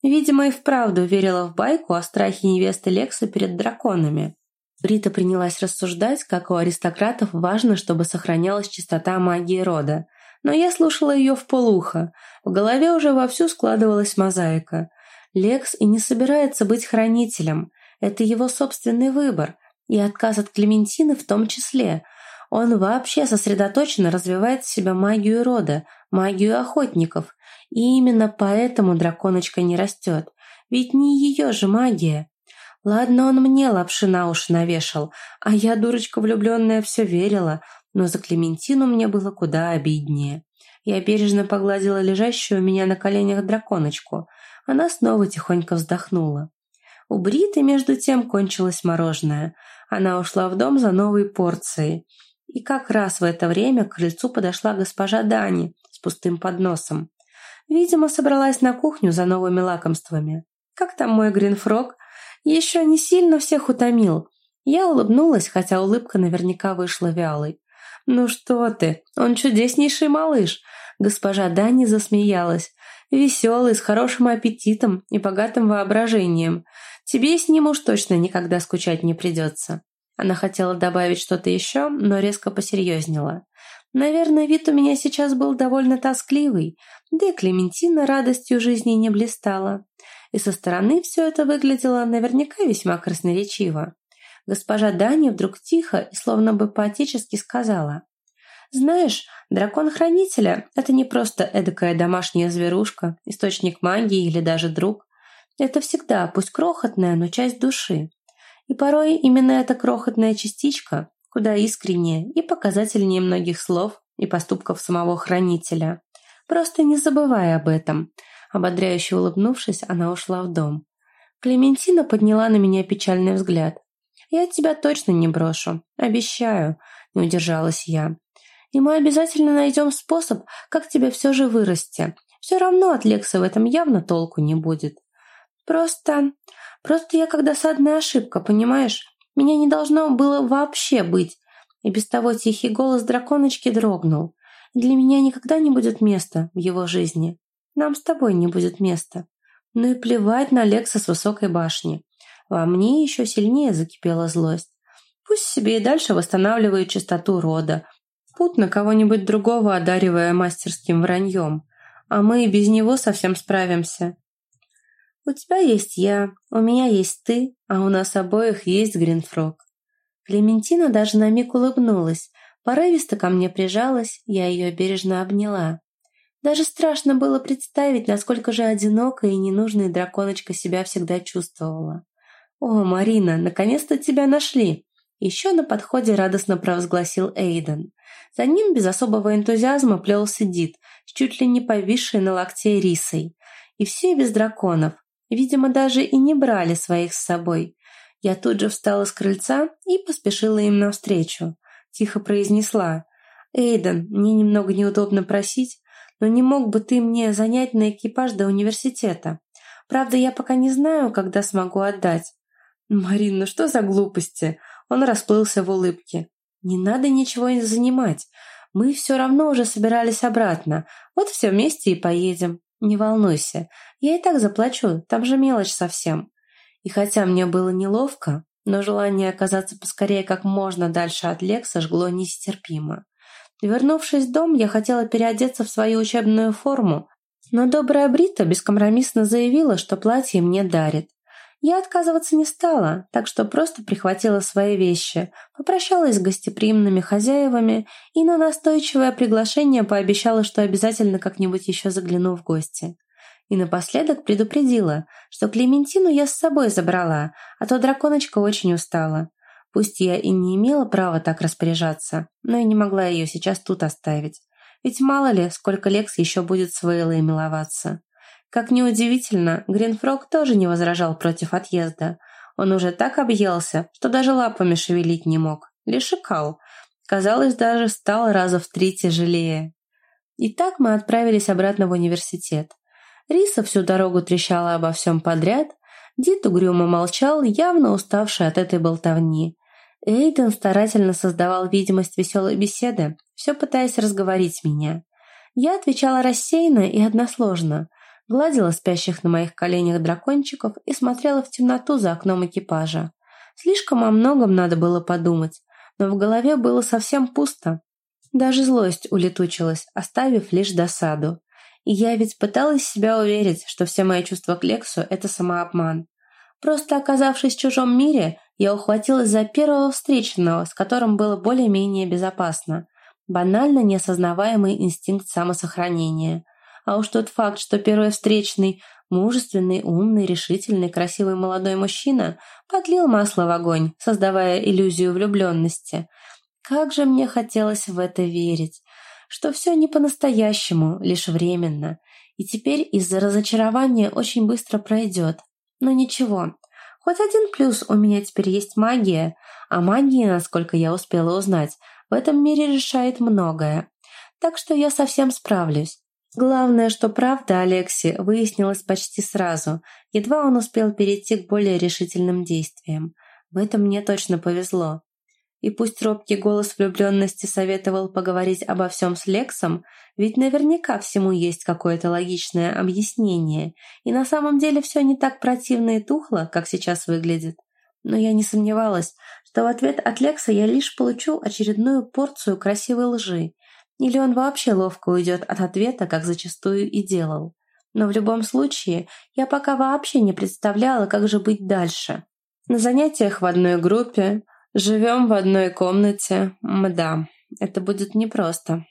Видимо, и вправду верила в байку о страхе невесты Лекса перед драконами. Брита принялась рассуждать, как у аристократов важно, чтобы сохранялась чистота магии рода. Но я слушала ее в полухо. В голове уже вовсю складывалась мозаика. Лекс и не собирается быть хранителем. Это его собственный выбор. И отказ от Клементины в том числе. Он вообще сосредоточенно развивает в себя магию рода, магию охотников. И именно поэтому драконочка не растет. Ведь не ее же магия. Ладно, он мне лапши на уши навешал, а я, дурочка влюбленная, все верила, но за Клементину мне было куда обиднее. Я бережно погладила лежащую у меня на коленях драконочку. Она снова тихонько вздохнула. У Бриты, между тем, кончилось мороженое. Она ушла в дом за новой порцией. И как раз в это время к крыльцу подошла госпожа Дани с пустым подносом. Видимо, собралась на кухню за новыми лакомствами. «Как там мой гринфрог?» Еще не сильно всех утомил. Я улыбнулась, хотя улыбка наверняка вышла вялой. «Ну что ты, он чудеснейший малыш!» Госпожа Дани засмеялась. «Веселый, с хорошим аппетитом и богатым воображением. Тебе с ним уж точно никогда скучать не придется». Она хотела добавить что-то еще, но резко посерьезнела. Наверное, вид у меня сейчас был довольно тоскливый, да и Клементина радостью жизни не блистала и со стороны все это выглядело наверняка весьма красноречиво. Госпожа Дани вдруг тихо и словно бы поотечески сказала «Знаешь, дракон Хранителя – это не просто эдакая домашняя зверушка, источник магии или даже друг. Это всегда, пусть крохотная, но часть души. И порой именно эта крохотная частичка куда искреннее и показательнее многих слов и поступков самого Хранителя. Просто не забывай об этом – Ободряюще улыбнувшись, она ушла в дом. Клементина подняла на меня печальный взгляд. «Я тебя точно не брошу. Обещаю», — не удержалась я. «И мы обязательно найдем способ, как тебе все же вырасти. Все равно от Лекса в этом явно толку не будет. Просто... Просто я когда садная ошибка, понимаешь? Меня не должно было вообще быть. И без того тихий голос драконочки дрогнул. Для меня никогда не будет места в его жизни. Нам с тобой не будет места. Ну и плевать на Лекса с высокой башни. Во мне еще сильнее закипела злость. Пусть себе и дальше восстанавливает чистоту рода, путно кого-нибудь другого одаривая мастерским враньем. А мы и без него совсем справимся. У тебя есть я, у меня есть ты, а у нас обоих есть Гринфрог. Клементина даже на миг улыбнулась, порывисто ко мне прижалась, я ее бережно обняла. Даже страшно было представить, насколько же одинокая и ненужная драконочка себя всегда чувствовала. «О, Марина, наконец-то тебя нашли!» Еще на подходе радостно провозгласил Эйден. За ним без особого энтузиазма плелся Дид, чуть ли не повисшей на локте рисой. И все без драконов. Видимо, даже и не брали своих с собой. Я тут же встала с крыльца и поспешила им навстречу. Тихо произнесла. «Эйден, мне немного неудобно просить, но не мог бы ты мне занять на экипаж до университета? Правда, я пока не знаю, когда смогу отдать». «Марин, ну что за глупости?» Он расплылся в улыбке. «Не надо ничего не занимать. Мы все равно уже собирались обратно. Вот все вместе и поедем. Не волнуйся. Я и так заплачу, там же мелочь совсем». И хотя мне было неловко, но желание оказаться поскорее как можно дальше от Лекса жгло нестерпимо. Вернувшись в дом, я хотела переодеться в свою учебную форму, но добрая Брита бескомпромиссно заявила, что платье мне дарит. Я отказываться не стала, так что просто прихватила свои вещи, попрощалась с гостеприимными хозяевами и на настойчивое приглашение пообещала, что обязательно как-нибудь еще загляну в гости. И напоследок предупредила, что Клементину я с собой забрала, а то драконочка очень устала. Пусть я и не имела права так распоряжаться, но и не могла ее сейчас тут оставить. Ведь мало ли, сколько Лекс еще будет с Вейлой миловаться. Как неудивительно, Гринфрог тоже не возражал против отъезда. Он уже так объелся, что даже лапами шевелить не мог. Лишь икал. Казалось, даже стал раза в три тяжелее. И так мы отправились обратно в университет. Риса всю дорогу трещала обо всем подряд. Дид угрюмо молчал, явно уставший от этой болтовни. Эйден старательно создавал видимость веселой беседы, все пытаясь разговорить меня. Я отвечала рассеянно и односложно, гладила спящих на моих коленях дракончиков и смотрела в темноту за окном экипажа. Слишком о многом надо было подумать, но в голове было совсем пусто. Даже злость улетучилась, оставив лишь досаду. И я ведь пыталась себя уверить, что все мои чувства к Лексу – это самообман. Просто оказавшись в чужом мире, я ухватилась за первого встреченного, с которым было более-менее безопасно. Банально неосознаваемый инстинкт самосохранения. А уж тот факт, что первый встречный – мужественный, умный, решительный, красивый молодой мужчина – подлил масло в огонь, создавая иллюзию влюбленности. Как же мне хотелось в это верить, что все не по-настоящему, лишь временно, и теперь из-за разочарования очень быстро пройдет. Но ничего, хоть один плюс у меня теперь есть магия, а магия, насколько я успела узнать, в этом мире решает многое. Так что я совсем справлюсь. Главное, что правда Алекси выяснилась почти сразу, едва он успел перейти к более решительным действиям. В этом мне точно повезло. И пусть робкий голос влюбленности советовал поговорить обо всем с Лексом, ведь наверняка всему есть какое-то логичное объяснение, и на самом деле все не так противно и тухло, как сейчас выглядит. Но я не сомневалась, что в ответ от Лекса я лишь получу очередную порцию красивой лжи, или он вообще ловко уйдет от ответа, как зачастую и делал. Но в любом случае, я пока вообще не представляла, как же быть дальше. На занятиях в одной группе, Живем в одной комнате. Мда, это будет непросто.